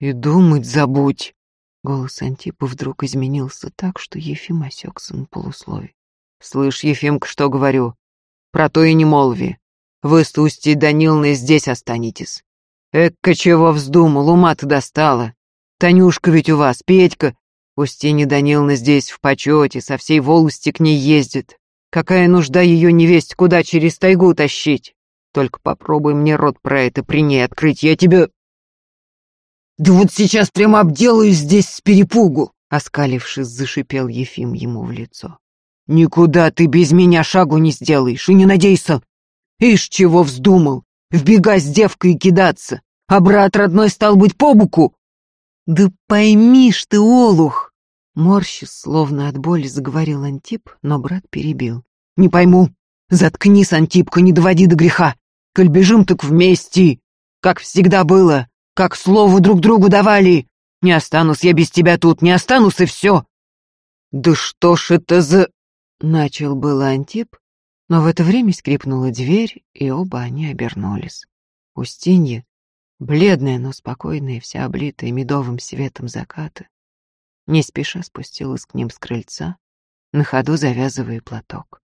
«И думать забудь!» Голос Антипа вдруг изменился так, что Ефим осекся на полуслове. «Слышь, Ефимка, что говорю? Про то и не молви. Вы с Устьей Данилной здесь останетесь. Эка чего вздумал, ума-то достала. Танюшка ведь у вас, Петька. Устинья Даниловна здесь в почете, со всей волости к ней ездит. Какая нужда ее невесть куда через тайгу тащить? Только попробуй мне рот про это при ней открыть, я тебе... Да вот сейчас прямо обделаюсь здесь с перепугу, оскалившись, зашипел Ефим ему в лицо. Никуда ты без меня шагу не сделаешь, и не надейся. Ишь, чего вздумал, вбегать с девкой и кидаться, а брат родной стал быть по боку. «Да поймишь ты, олух!» Морщис, словно от боли, заговорил Антип, но брат перебил. «Не пойму. Заткнись, Антипка, не доводи до греха. Коль бежим, так вместе. Как всегда было, как слово друг другу давали. Не останусь я без тебя тут, не останусь и все». «Да что ж это за...» Начал было Антип, но в это время скрипнула дверь, и оба они обернулись. Устинья, бледная, но спокойная, вся облитая медовым светом заката, не спеша спустилась к ним с крыльца, на ходу завязывая платок.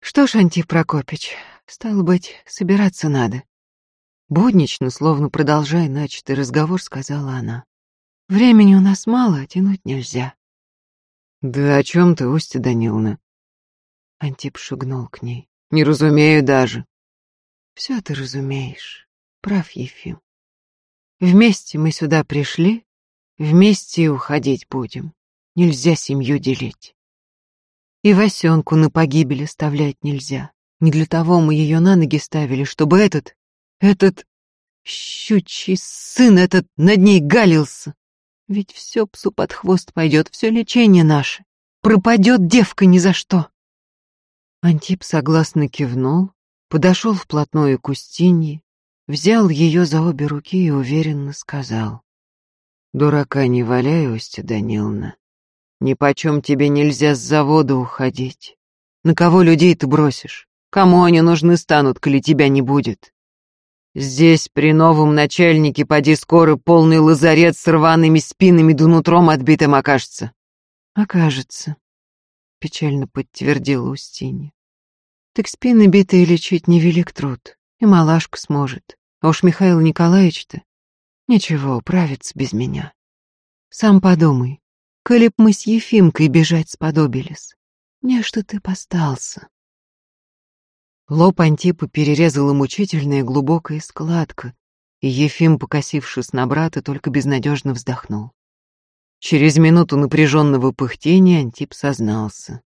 «Что ж, Антип Прокопич, стало быть, собираться надо». Буднично, словно продолжая начатый разговор, сказала она. «Времени у нас мало, а тянуть нельзя». «Да о чем ты, Устья Даниловна?» Антип шагнул к ней. «Не разумею даже». «Все ты разумеешь. Прав, Ефим. Вместе мы сюда пришли, вместе уходить будем. Нельзя семью делить. И Васенку на погибель оставлять нельзя. Не для того мы ее на ноги ставили, чтобы этот, этот щучий сын этот над ней галился. Ведь все псу под хвост пойдет, все лечение наше. Пропадет девка ни за что. Антип согласно кивнул, подошел вплотную к Устинье, взял ее за обе руки и уверенно сказал. «Дурака не валяй, Устья Даниловна. Ни почем тебе нельзя с завода уходить. На кого людей ты бросишь? Кому они нужны станут, коли тебя не будет? Здесь при новом начальнике поди скоро полный лазарет с рваными спинами да нутром отбитым окажется». «Окажется», — печально подтвердила Устинья. «Так спины битые лечить невелик труд и малашка сможет. А уж Михаил Николаевич-то... Ничего, управится без меня. Сам подумай, коли б мы с Ефимкой бежать сподобились, не что ты постался. Лоб Антипа перерезала мучительная глубокая складка, и Ефим, покосившись на брата, только безнадежно вздохнул. Через минуту напряженного пыхтения Антип сознался.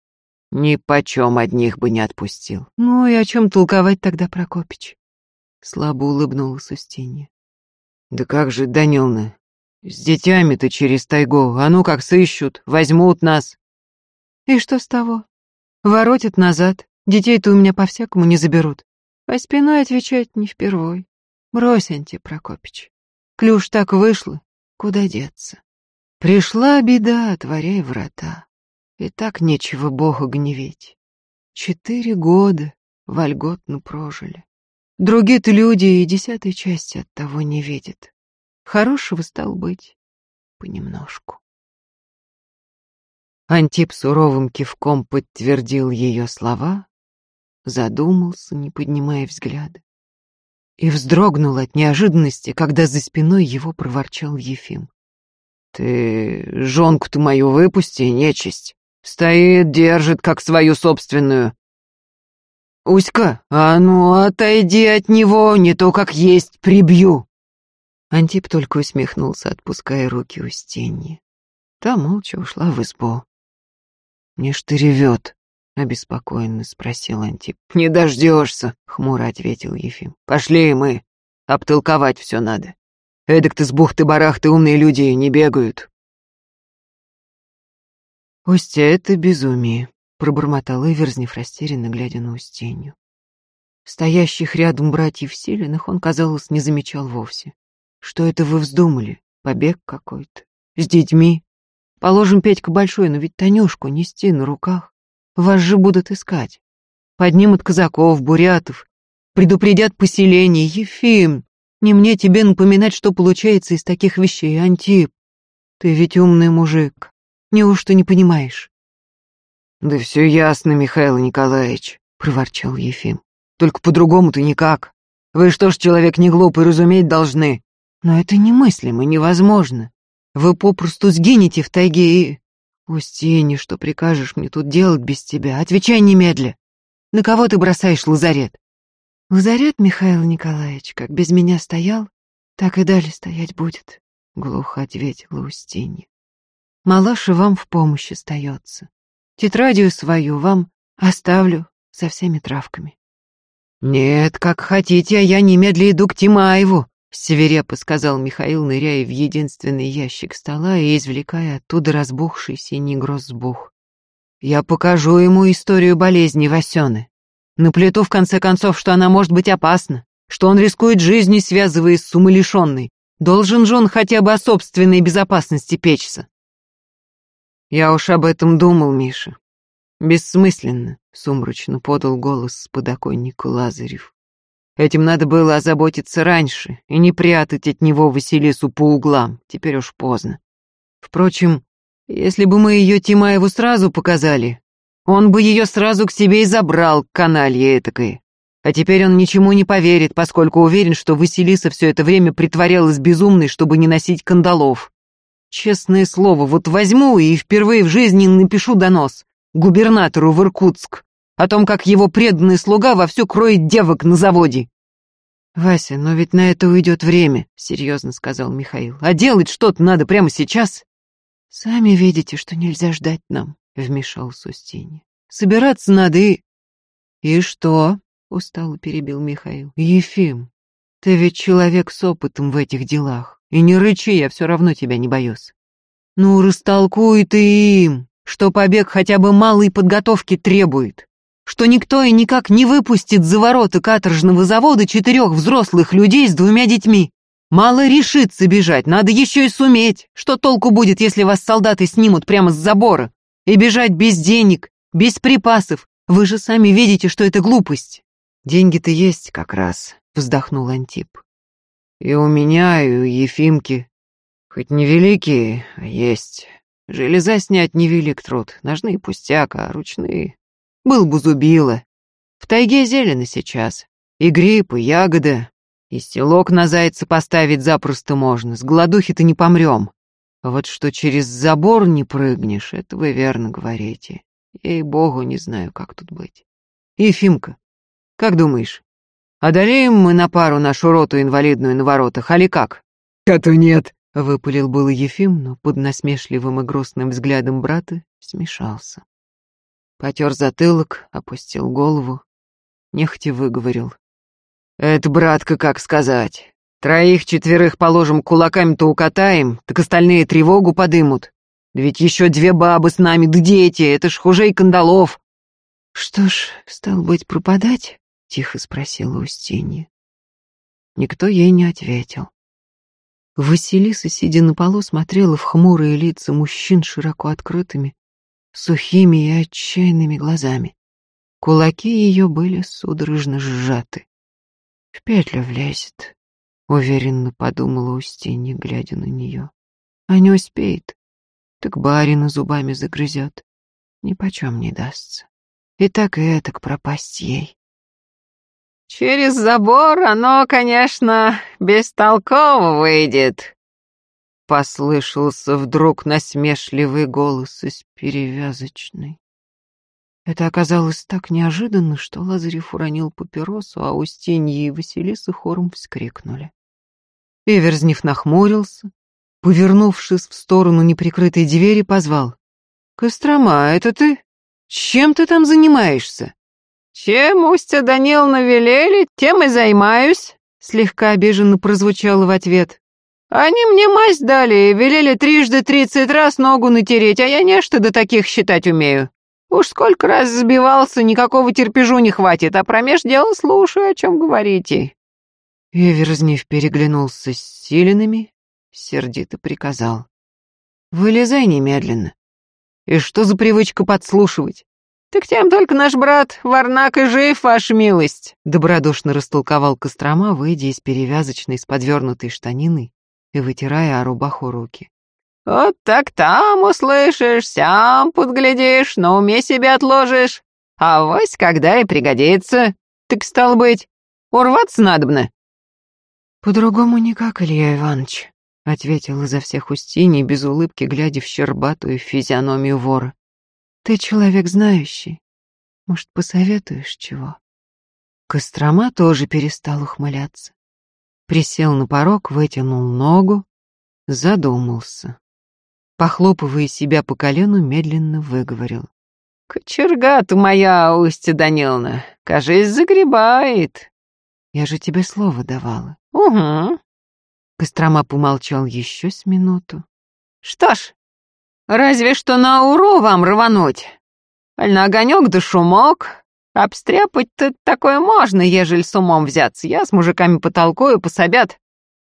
Ни почем одних бы не отпустил. Ну и о чем толковать тогда, Прокопич? Слабо улыбнулась Устинья. Да как же, Данилна, с детьми-то через тайгу, а ну как сыщут, возьмут нас. И что с того? Воротят назад, детей-то у меня по-всякому не заберут. А спиной отвечать не впервой. Брось, Анти Прокопич. Клюш так вышло, куда деться? Пришла беда, отворяй врата. И так нечего Бога гневить. Четыре года вольготно прожили. Другие-то люди и десятой части от того не видят. Хорошего стал быть понемножку. Антип суровым кивком подтвердил ее слова, задумался, не поднимая взгляда, и вздрогнул от неожиданности, когда за спиной его проворчал Ефим. «Ты жонку-то мою выпусти, нечисть. Стоит, держит, как свою собственную. «Уська, а ну отойди от него, не то как есть прибью!» Антип только усмехнулся, отпуская руки Устиньи. Та молча ушла в избу. «Не ж ты ревет», — обеспокоенно спросил Антип. «Не дождешься», — хмуро ответил Ефим. «Пошли мы. Обтолковать все надо. Эдак-то с бухты-барахты умные люди не бегают». «Устья, это безумие», — пробормотал Иверзнев, растерянно глядя на Устинью. Стоящих рядом братьев Селиных он, казалось, не замечал вовсе. «Что это вы вздумали? Побег какой-то? С детьми? Положим, Петька большой, но ведь Танюшку нести на руках. Вас же будут искать. Поднимут казаков, бурятов, предупредят поселение. Ефим, не мне тебе напоминать, что получается из таких вещей, Антип. Ты ведь умный мужик. Неужто не понимаешь? Да все ясно, Михаил Николаевич, проворчал Ефим. Только по-другому-то никак. Вы что ж, человек не глупый, разуметь должны. Но это немыслимо, невозможно. Вы попросту сгинете в тайге и... Устинья, что прикажешь мне тут делать без тебя? Отвечай немедля. На кого ты бросаешь лазарет? Лазарет, Михаил Николаевич, как без меня стоял, так и далее стоять будет, — глухо ответила Устинья. Малаша вам в помощь остается. Тетрадью свою вам оставлю со всеми травками. Нет, как хотите, а я немедля иду к Тимаеву, Свирепо сказал Михаил, ныряя в единственный ящик стола и извлекая оттуда разбухший синий грозбух. «Я покажу ему историю болезни Васены. Наплету в конце концов, что она может быть опасна, что он рискует жизнью, связываясь с умалишенной. Должен же он хотя бы о собственной безопасности печься». «Я уж об этом думал, Миша. Бессмысленно», — сумрачно подал голос с подоконника Лазарев. Этим надо было озаботиться раньше и не прятать от него Василису по углам, теперь уж поздно. Впрочем, если бы мы ее Тимаеву сразу показали, он бы ее сразу к себе и забрал, каналье этакой. А теперь он ничему не поверит, поскольку уверен, что Василиса все это время притворялась безумной, чтобы не носить кандалов. Честное слово, вот возьму и впервые в жизни напишу донос губернатору в Иркутск о том, как его преданный слуга вовсю кроет девок на заводе. «Вася, но ведь на это уйдет время», — серьезно сказал Михаил. «А делать что-то надо прямо сейчас». «Сами видите, что нельзя ждать нам», — вмешался Устинья. «Собираться надо и...» «И что?» — устало перебил Михаил. «Ефим, ты ведь человек с опытом в этих делах. И не рычи, я все равно тебя не боюсь. Ну, растолкуй ты им, что побег хотя бы малой подготовки требует что никто и никак не выпустит за ворота каторжного завода четырех взрослых людей с двумя детьми. Мало решиться бежать, надо еще и суметь. Что толку будет, если вас солдаты снимут прямо с забора? И бежать без денег, без припасов. Вы же сами видите, что это глупость. Деньги-то есть как раз, вздохнул Антип. И у меня, и у Ефимки. Хоть невеликие, а есть. Железа снять невелик труд. Ножные пустяк, а ручные был бы зубило. В тайге зелено сейчас. И гриб, и ягода. И селок на зайца поставить запросто можно. С голодухи-то не помрем. вот что через забор не прыгнешь, это вы верно говорите. Ей-богу, не знаю, как тут быть. Ефимка, как думаешь, одолеем мы на пару нашу роту инвалидную на воротах, али как? А нет, выпалил было Ефим, но под насмешливым и грустным взглядом брата смешался. Потер затылок, опустил голову, нехотя выговорил. «Это, братка, как сказать. Троих-четверых положим кулаками-то укатаем, так остальные тревогу подымут. Да ведь еще две бабы с нами, да дети, это ж хуже и кандалов». «Что ж, стал быть, пропадать?» — тихо спросила Устинья. Никто ей не ответил. Василиса, сидя на полу, смотрела в хмурые лица мужчин широко открытыми, сухими и отчаянными глазами. Кулаки ее были судорожно сжаты. «В петлю влезет», — уверенно подумала Устинья, глядя на нее. «А не успеет, так барина зубами загрызет. Ни почем не дастся. И так и этак пропасть ей». «Через забор оно, конечно, бестолково выйдет», Послышался вдруг насмешливый голос из перевязочной. Это оказалось так неожиданно, что Лазарев уронил папиросу, а Устинья и Василиса хором вскрикнули. Эверзнев нахмурился, повернувшись в сторону неприкрытой двери, позвал. «Кострома, это ты?» Чем ты там занимаешься?» «Чем Устья Даниловна велели, тем и займаюсь», — слегка обиженно прозвучало в ответ. «Они мне мазь дали и велели трижды тридцать раз ногу натереть, а я нечто до таких считать умею. Уж сколько раз сбивался, никакого терпежу не хватит, а промеж дел слушаю, о чем говорите». Эверзнев переглянулся с Силинами, сердито приказал. «Вылезай немедленно. И что за привычка подслушивать?» «Так тем только наш брат Варнак и жив, ваша милость», — добродушно растолковал Кострома, выйдя из перевязочной с подвернутой штанины и вытирая о рубаху руки. «Вот так там услышишь, сам подглядишь, на уме себе отложишь. А вось когда и пригодится. Так, стал быть, урваться надобно». «По-другому никак, Илья Иванович», — ответил изо всех Устиней, без улыбки, глядя в щербатую физиономию вора. «Ты человек знающий. Может, посоветуешь чего?» Кострома тоже перестал ухмыляться. Присел на порог, вытянул ногу, задумался похлопывая себя по колену, медленно выговорил. «Кочерга ты моя, Устья Даниловна, кажись, загребает». «Я же тебе слово давала». «Угу». Кострома помолчал еще с минуту. «Что ж, разве что на уру вам рвануть. Аль на огонек да шумок. Обстряпать-то такое можно, ежели с умом взяться. Я с мужиками потолкую, пособят.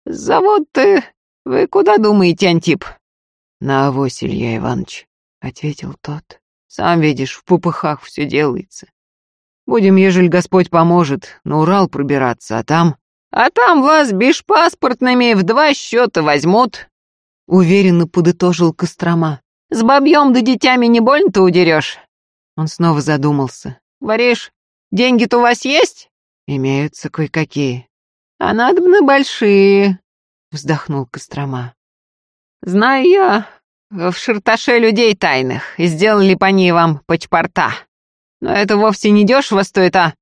Завод-то вы куда думаете, Антип?» «На авось, Илья Иванович», — ответил тот. «Сам видишь, в пупыхах все делается. Будем, ежели Господь поможет, на Урал пробираться, а там...» «А там вас бешпаспортными в два счета возьмут», — уверенно подытожил Кострома. «С бабьем да детьми не больно-то удерешь». Он снова задумался. «Говоришь, деньги-то у вас есть?» «Имеются кое-какие». «А надо бы большие», — вздохнул Кострома. Знаю я в Шарташе людей тайных, и сделали по ней вам пачпорта. Но это вовсе не дешево стоит, а...»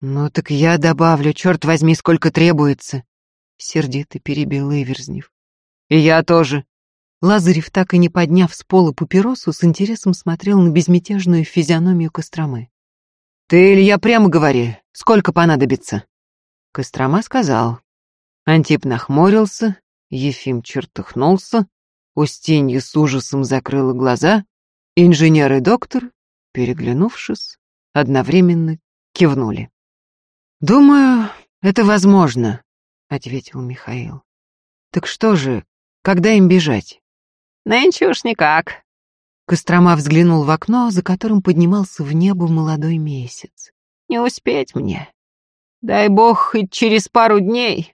«Ну так я добавлю, черт возьми, сколько требуется», — сердито перебил Иверзнев. «И я тоже». Лазарев, так и не подняв с пола папиросу, с интересом смотрел на безмятежную физиономию Костромы. «Ты, Илья, прямо говори, сколько понадобится?» Кострома сказал. Антип нахмурился, Ефим чертыхнулся, Устинья с ужасом закрыла глаза, инженер и доктор, переглянувшись, одновременно кивнули. «Думаю, это возможно», — ответил Михаил. «Так что же, когда им бежать?» «Нынче уж никак». Кострома взглянул в окно, за которым поднимался в небо молодой месяц. «Не успеть мне. Дай бог, хоть через пару дней».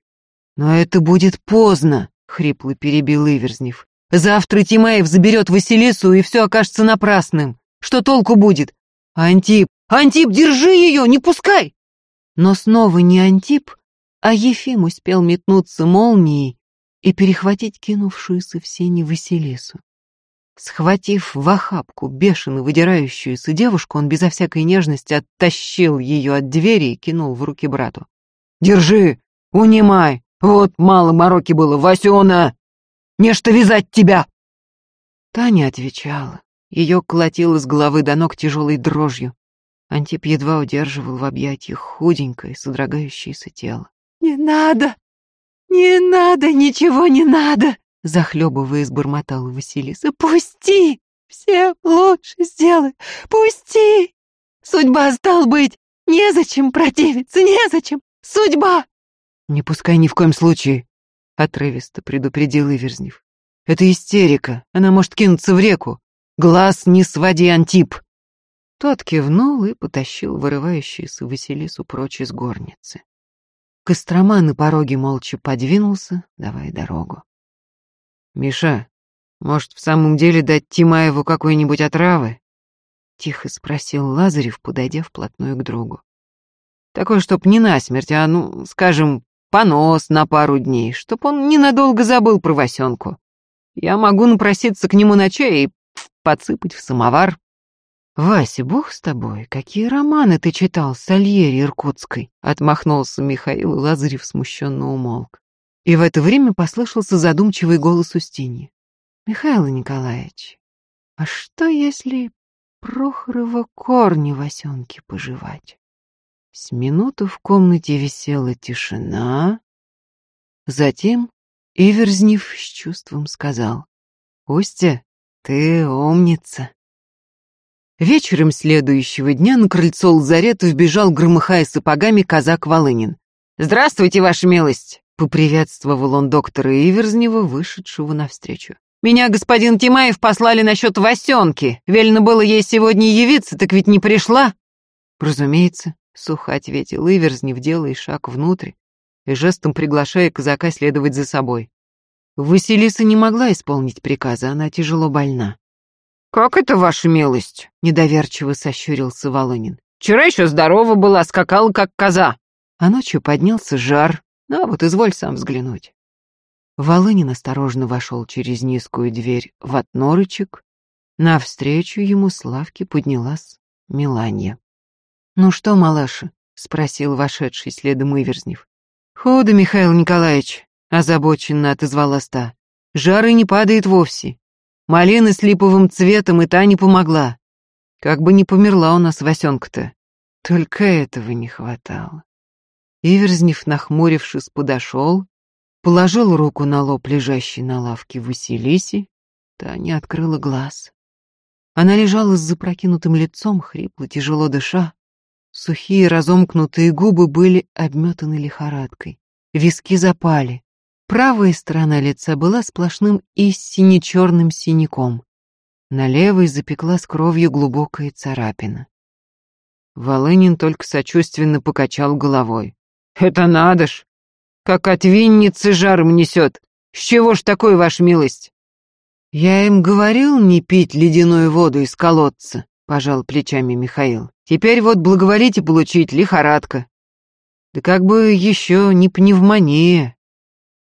«Но это будет поздно», — хрипло перебил Иверзнев. Завтра Тимаев заберет Василису, и все окажется напрасным. Что толку будет? Антип, Антип, держи ее, не пускай! Но снова не Антип, а Ефим успел метнуться молнией и перехватить кинувшуюся в сени Василису. Схватив в охапку бешено выдирающуюся девушку, он безо всякой нежности оттащил ее от двери и кинул в руки брату. «Держи! Унимай! Вот мало мороки было, Васюна!» Нечто вязать тебя!» Таня отвечала. Ее колотило с головы до ног тяжелой дрожью. Антип едва удерживал в объятиях худенькое, содрогающееся тело. «Не надо! Не надо! Ничего не надо!» Захлебываясь, бормотала Василиса. «Пусти! Все лучше сделай! Пусти! Судьба стал быть! Незачем противиться! Незачем! Судьба!» «Не пускай ни в коем случае!» — отрывисто предупредил Иверзнев. «Это истерика, она может кинуться в реку. Глаз не своди, Антип!» Тот кивнул и потащил вырывающуюся Василису прочь из горницы. Кострома на пороге молча подвинулся, давая дорогу. «Миша, может, в самом деле дать Тимаеву какой-нибудь отравы?» — тихо спросил Лазарев, подойдя вплотную к другу. «Такой, чтоб не насмерть, а, ну, скажем, понос на пару дней, чтоб он ненадолго забыл про Васенку. Я могу напроситься к нему на чай и подсыпать в самовар. «Вася, бог с тобой, какие романы ты читал с Альери Иркутской?» Отмахнулся Михаил, Лазарев смущенно умолк. И в это время послышался задумчивый голос Устиньи. «Михаил Николаевич, а что если Прохорова корни Васенки пожевать. С минуту в комнате висела тишина. Затем Иверзнев с чувством сказал. «Устя, ты умница». Вечером следующего дня на крыльцо лазарета вбежал, громыхая сапогами, казак Волынин. «Здравствуйте, ваша милость!» — поприветствовал он доктора Иверзнева, вышедшего навстречу. «Меня господин Тимаев послали насчет Васенки. Велено было ей сегодня явиться, так ведь не пришла?» «Разумеется», — сухо ответил Иверзнев, делая шаг внутрь и жестом приглашая казака следовать за собой. Василиса не могла исполнить приказа, она тяжело больна. «Как это, ваша милость?» — недоверчиво сощурился Волынин. «Вчера еще здорова была, скакала, как коза». А ночью поднялся жар. Ну, вот изволь сам взглянуть. Волынин осторожно вошел через низкую дверь в отнорычек. Навстречу ему с лавки поднялась Миланья. «Ну что, малаша?» — спросил вошедший следом Иверзнев. «Худо, Михаил Николаевич», — озабоченно отозвалась та. «Жары не падает вовсе. Малина с липовым цветом и та не помогла. Как бы не померла у нас Васенка-то. Только этого не хватало». Иверзнев, нахмурившись, подошел, положил руку на лоб лежащей на лавке Василиси, та не открыла глаз. Она лежала с запрокинутым лицом, хрипло, тяжело дыша, Сухие разомкнутые губы были обметаны лихорадкой. Виски запали. Правая сторона лица была сплошным и сине-черным синяком. На левой запеклась кровью глубокая царапина. Волынин только сочувственно покачал головой. «Это надо ж! Как от винницы жаром несет! С чего ж такой, ваша милость?» «Я им говорил не пить ледяную воду из колодца», — пожал плечами Михаил. Теперь вот благоволите получить лихорадка. Да как бы еще не пневмония.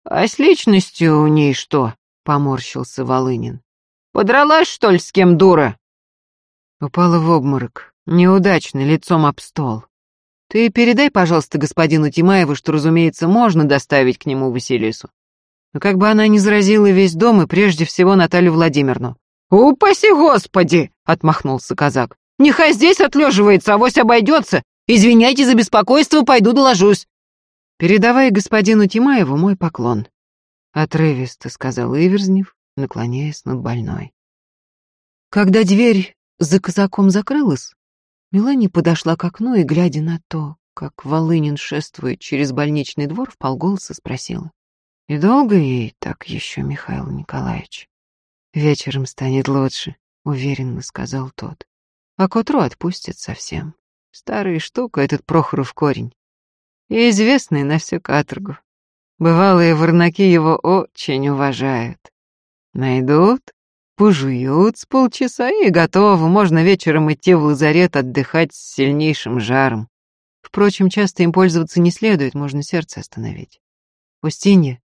А с личностью у ней что? Поморщился Волынин. Подралась, что ли, с кем дура? Упала в обморок, неудачно, лицом об стол. Ты передай, пожалуйста, господину Тимаеву, что, разумеется, можно доставить к нему Василису. Но как бы она не заразила весь дом и прежде всего Наталью Владимировну. «Упаси Господи!» — отмахнулся казак. Нехай здесь отлеживается, авось обойдется. Извиняйте за беспокойство, пойду доложусь. Передавай господину Тимаеву мой поклон. Отрывисто сказал Иверзнев, наклоняясь над больной. Когда дверь за казаком закрылась, Мелани подошла к окну и, глядя на то, как Волынин шествует через больничный двор, в полголоса спросила. «И долго ей так еще, Михаил Николаевич?» «Вечером станет лучше», — уверенно сказал тот а к утру отпустят совсем. Старая штука этот Прохоров корень. И известный на всю каторгу. Бывалые ворнаки его очень уважают. Найдут, пожуют с полчаса и готово. Можно вечером идти в лазарет отдыхать с сильнейшим жаром. Впрочем, часто им пользоваться не следует, можно сердце остановить. Устинья,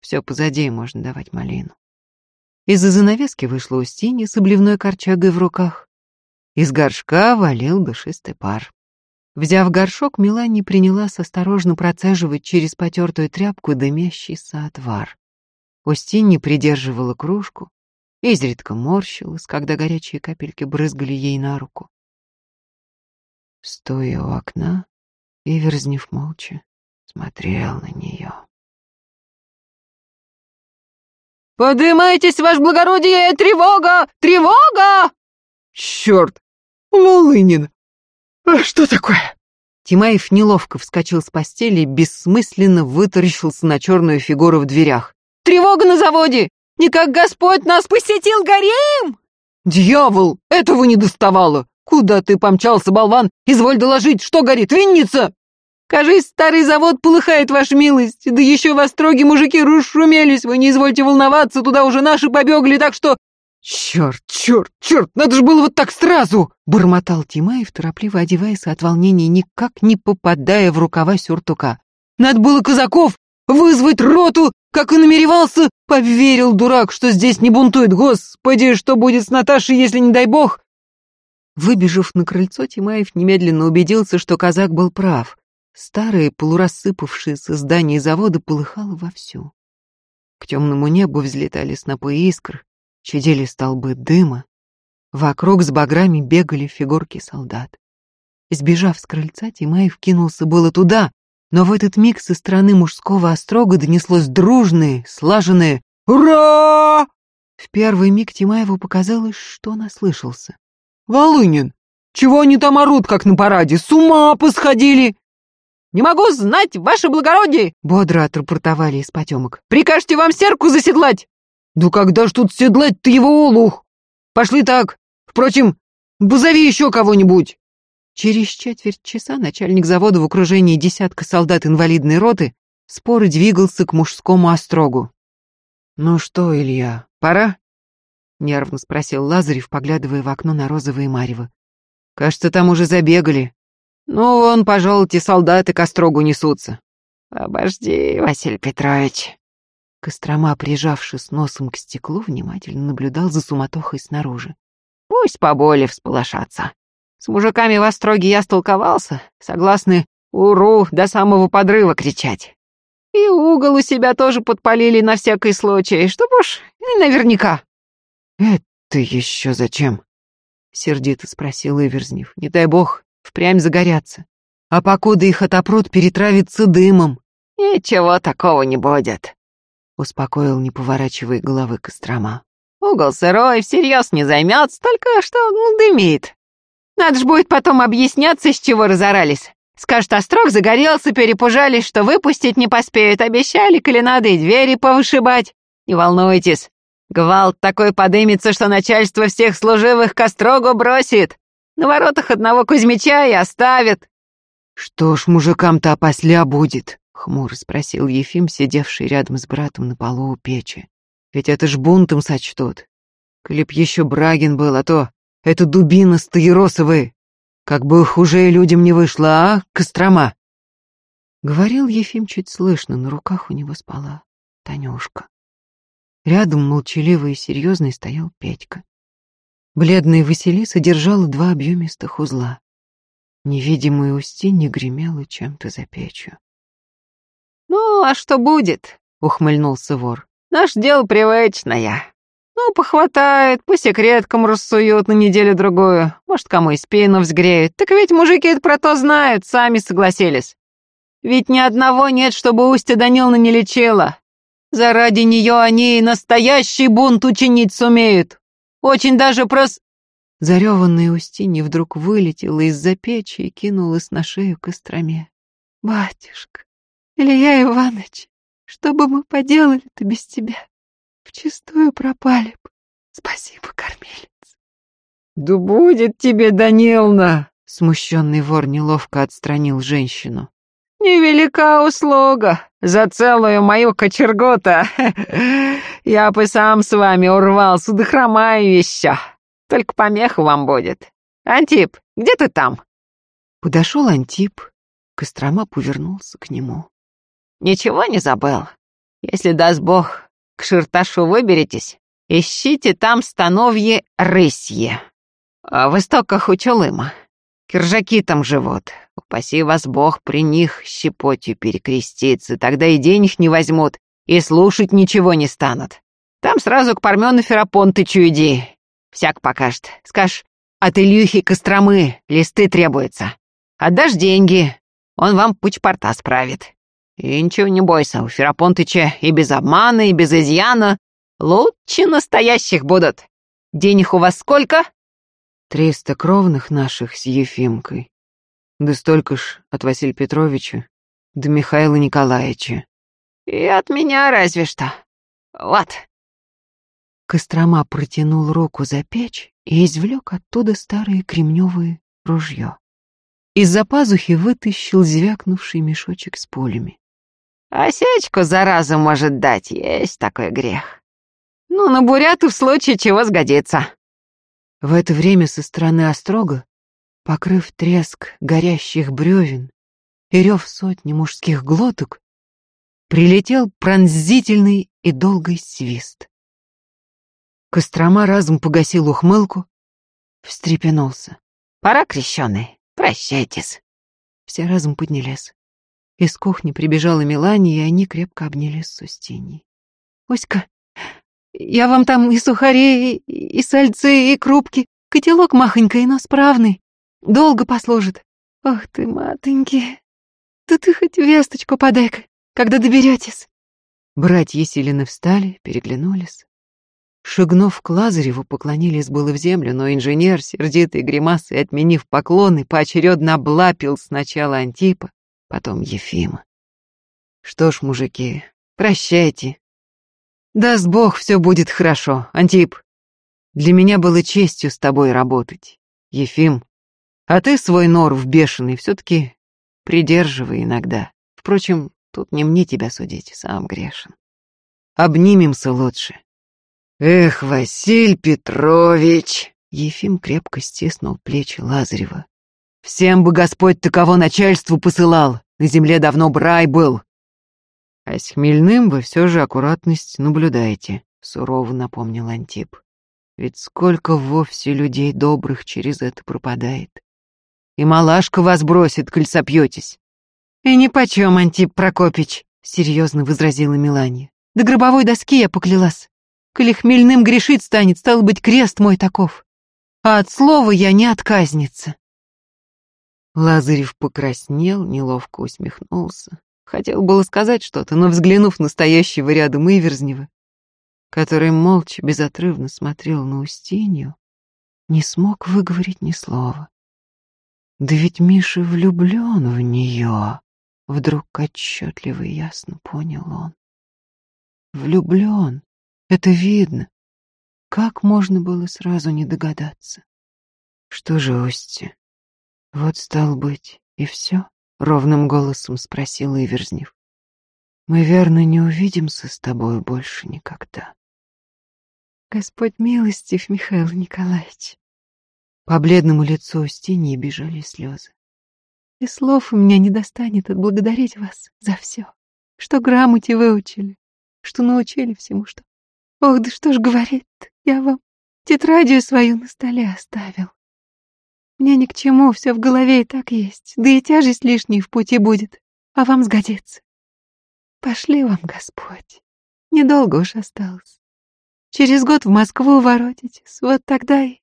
все позади, можно давать малину. Из-за занавески вышла Устинья с обливной корчагой в руках. Из горшка валил душистый пар. Взяв горшок, Мелани принялась осторожно процеживать через потертую тряпку дымящийся отвар. Устинья придерживала кружку, изредка морщилась, когда горячие капельки брызгали ей на руку. Стоя у окна, Иверзнев молча смотрел на нее. «Подымайтесь, ваше благородие! Тревога! Тревога!» «Черт! Волынин! А что такое?» Тимаев неловко вскочил с постели и бессмысленно вытаращился на черную фигуру в дверях. «Тревога на заводе! Не как Господь нас посетил, горим!» «Дьявол! Этого не доставало! Куда ты помчался, болван? Изволь доложить, что горит, винница!» «Кажись, старый завод полыхает, ваша милость, да еще вас строги мужики расшумелись, вы не извольте волноваться, туда уже наши побегли, так что «Черт, черт, черт, надо же было вот так сразу!» — бормотал Тимаев, торопливо одеваясь от волнения, никак не попадая в рукава сюртука. «Надо было казаков вызвать роту, как и намеревался! Поверил, дурак, что здесь не бунтует! Господи, что будет с Наташей, если не дай бог!» Выбежав на крыльцо, Тимаев немедленно убедился, что казак был прав. Старое, полурассыпавшееся здание завода полыхало вовсю. К темному небу взлетали снопы искр, чадили столбы дыма. Вокруг с баграми бегали фигурки солдат. Сбежав с крыльца, Тимаев кинулся было туда, но в этот миг со стороны мужского острога донеслось дружное, слаженное «Ура!». В первый миг Тимаеву показалось, что он ослышался. «Волынин! Чего они там орут, как на параде? С ума посходили!» «Не могу знать, ваше благородие!» — бодро отрапортовали из потемок. «Прикажете вам серку заседлать?» «Да когда ж тут седлать ты его олух? Пошли так. Впрочем, позови еще кого-нибудь!» Через четверть часа начальник завода в окружении десятка солдат инвалидной роты споро двигался к мужскому острогу. «Ну что, Илья, пора?» — нервно спросил Лазарев, поглядывая в окно на розовые марево. «Кажется, там уже забегали. Ну, вон, пожалуйте, солдаты к острогу несутся». «Обожди, Василий Петрович». Кострома, прижавшись носом к стеклу, внимательно наблюдал за суматохой снаружи. «Пусть поболее всполошатся. С мужиками в Остроге я столковался, согласны «Уру!» до самого подрыва кричать. И угол у себя тоже подпалили на всякий случай, чтоб уж наверняка. «Это еще зачем?» — сердито спросил Иверзнев. «Не дай бог, впрямь загорятся. А покуда их отопрут, перетравится дымом». «Ничего такого не будет», — успокоил, не поворачивая головы Кострома. «Угол сырой, всерьез не займется, только что ну, дымит. Надо ж будет потом объясняться, с чего разорались. Скажут, острог загорелся, перепужались, что выпустить не поспеют. Обещали, коли надо, и двери повышибать. Не волнуйтесь. Гвалт такой подымется, что начальство всех служивых к острогу бросит. На воротах одного Кузьмича и оставит. «Что ж мужикам-то опосля будет?» — хмуро спросил Ефим, сидевший рядом с братом на полу у печи. «Ведь это ж бунтом сочтут. Коли еще Брагин был, а то это дубина стаиросовые. Как бы хуже людям не вышло, а, Кострома?» Говорил Ефим чуть слышно, на руках у него спала Танюшка. Рядом молчаливый и серьезный стоял Петька. Бледная Василиса держала два объемистых узла. Невидимая Устинья гремела чем-то за печью. «Ну, а что будет?» — ухмыльнулся вор. «Наш дело привычное. Ну, похватает, по секреткам рассуют на неделю-другую. Может, кому и спину взгреют. Так ведь мужики это про то знают, сами согласились. Ведь ни одного нет, чтобы Устья Даниловна не лечила. Заради нее они и настоящий бунт учинить сумеют. Очень даже прос...» Зареванная Устинья вдруг вылетела из-за печи и кинулась на шею Костроме. «Батюшка, Илья Иванович, что бы мы поделали-то без тебя?» Вчистую пропали б. Спасибо, кормилец. Да будет тебе, Данилна! Смущенный вор неловко отстранил женщину. Невелика услуга за целую мою кочергу-то. [LAUGHS] Я бы сам с вами урвался, да хромаю еще. Только помеха вам будет. Антип, где ты там? Подошел Антип. Кострома повернулся к нему. Ничего не забыл. Если даст Бог, к Ширташу выберетесь, ищите там становье рысье. А в истоках у Чулыма. Киржаки там живут. Упаси вас Бог при них щепотью перекреститься, тогда и денег не возьмут, и слушать ничего не станут. Там сразу к Пармену Ферапонтычу иди. Всяк покажет. Скажешь, от Ильюхи Костромы листы требуются. Отдашь деньги, он вам путь-порта справит. И ничего не бойся, у Ферапонтыча и без обмана, и без изъяна лучше настоящих будут. Денег у вас сколько? Триста кровных наших с Ефимкой. Да столько ж от Василия Петровича до Михаила Николаевича. И от меня разве что. Вот. Кострома протянул руку за печь и извлек оттуда старое кремневое ружье. Из-за пазухи вытащил звякнувший мешочек с пулями. Осечку заразу может дать, есть такой грех. Ну, на буряту в случае чего сгодится. В это время со стороны острога, покрыв треск горящих бревен и рев сотни мужских глоток, прилетел пронзительный и долгий свист. Кострома разом погасил ухмылку, встрепенулся. «Пора, крещеный, прощайтесь». Все разом поднялись. Из кухни прибежала Мелания, и они крепко обнялись с Устиньей. «Оська, я вам там и сухари, и, и сальцы, и крупки. Котелок махонький, но справный. Долго послужит. Ох ты, матоньки. Да ты хоть весточку подай-ка, когда доберетесь. Братья Силины встали, переглянулись. Шагнув к Лазареву, поклонились было в землю, но инженер, сердитый гримасой, отменив поклоны, поочередно облапил сначала Антипа, потом Ефима. Что ж, мужики, прощайте. Даст Бог, все будет хорошо, Антип. Для меня было честью с тобой работать, Ефим. А ты свой норов бешеный все-таки придерживай иногда. Впрочем, тут не мне тебя судить, сам грешен. Обнимемся лучше. «Эх, Василь Петрович!» Ефим крепко стиснул плечи Лазарева. «Всем бы Господь таково начальству посылал, на земле давно брай был!» «А с хмельным вы все же аккуратность наблюдаете», — сурово напомнил Антип. «Ведь сколько вовсе людей добрых через это пропадает. И малашка вас бросит, коль сопьетесь». «И нипочем, Антип Прокопич», — серьезно возразила Мелания. «До гробовой доски я поклялась. Коли хмельным грешить станет, стал быть, крест мой таков. А от слова я не отказница. Лазарев покраснел, неловко усмехнулся. Хотел было сказать что-то, но, взглянув на стоящего рядом Иверзнева, который молча, безотрывно смотрел на Устинью, не смог выговорить ни слова. Да ведь Миша влюблен в нее, вдруг отчетливо и ясно понял он. Влюблен, это видно. Как можно было сразу не догадаться? Что же, Ости, вот стал быть, и все? Ровным голосом спросил Иверзнев. Мы верно не увидимся с тобой больше никогда. Господь милостив, Михаил Николаевич. По бледному лицу Устиньи бежали слезы. И слов у меня не достанет отблагодарить вас за все, что грамоте выучили, что научили всему, что Ох, да что ж говорит, я вам тетрадью свою на столе оставил. Мне ни к чему, все в голове и так есть, да и тяжесть лишней в пути будет, а вам сгодится. Пошли вам, Господь, недолго уж осталось. Через год в Москву воротитесь, вот тогда и...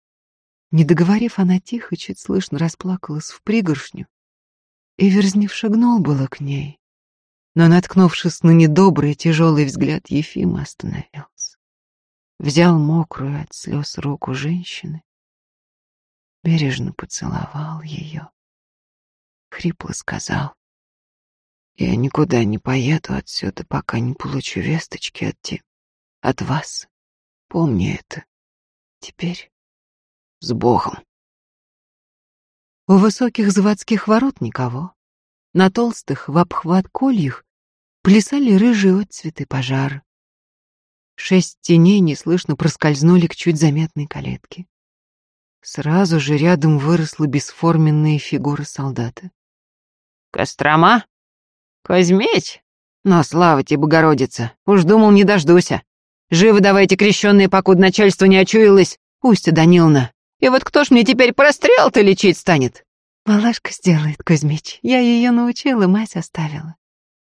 Не договорив, она тихо, чуть слышно расплакалась в пригоршню, и Верзнев шагнул было к ней, но, наткнувшись на недобрый тяжелый взгляд Ефима, остановился. Взял мокрую от слез руку женщины, бережно поцеловал ее, хрипло сказал, «Я никуда не поеду отсюда, пока не получу весточки от те, от вас. Помни это. Теперь с Богом». У высоких заводских ворот никого. На толстых, в обхват кольях, плясали рыжие отцветы пожара. Шесть теней неслышно проскользнули к чуть заметной калитке. Сразу же рядом выросла бесформенная фигура солдата. «Кострома? Кузьмич? Но слава тебе, Богородица, уж думал, не дождуся. Живо давайте, крещенные, покуда начальство не очуялось, Устья Даниловна. И вот кто ж мне теперь прострел-то лечить станет?» «Малашка сделает, Кузьмич. Я ее научила, мать оставила.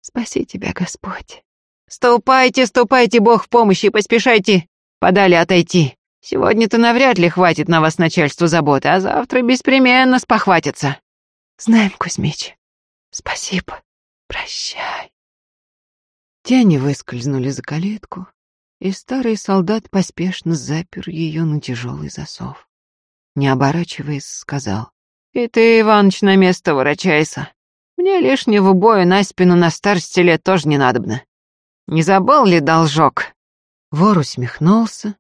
Спаси тебя, Господь». «Ступайте, ступайте, Бог в помощи, поспешайте подали отойти. Сегодня-то навряд ли хватит на вас начальству заботы, а завтра беспременно спохватится». «Знаем, Кузьмич. Спасибо. Прощай». Тени выскользнули за калитку, и старый солдат поспешно запер ее на тяжелый засов. Не оборачиваясь, сказал. «И ты, Иваныч, на место ворочайся. Мне лишнего боя на спину на старости лет тоже не надобно. Не забыл ли должок?» Вор усмехнулся,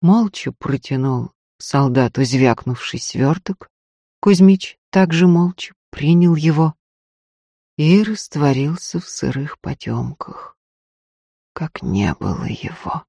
молча протянул солдату звякнувший сверток. Кузьмич также молча принял его и растворился в сырых потемках, как не было его.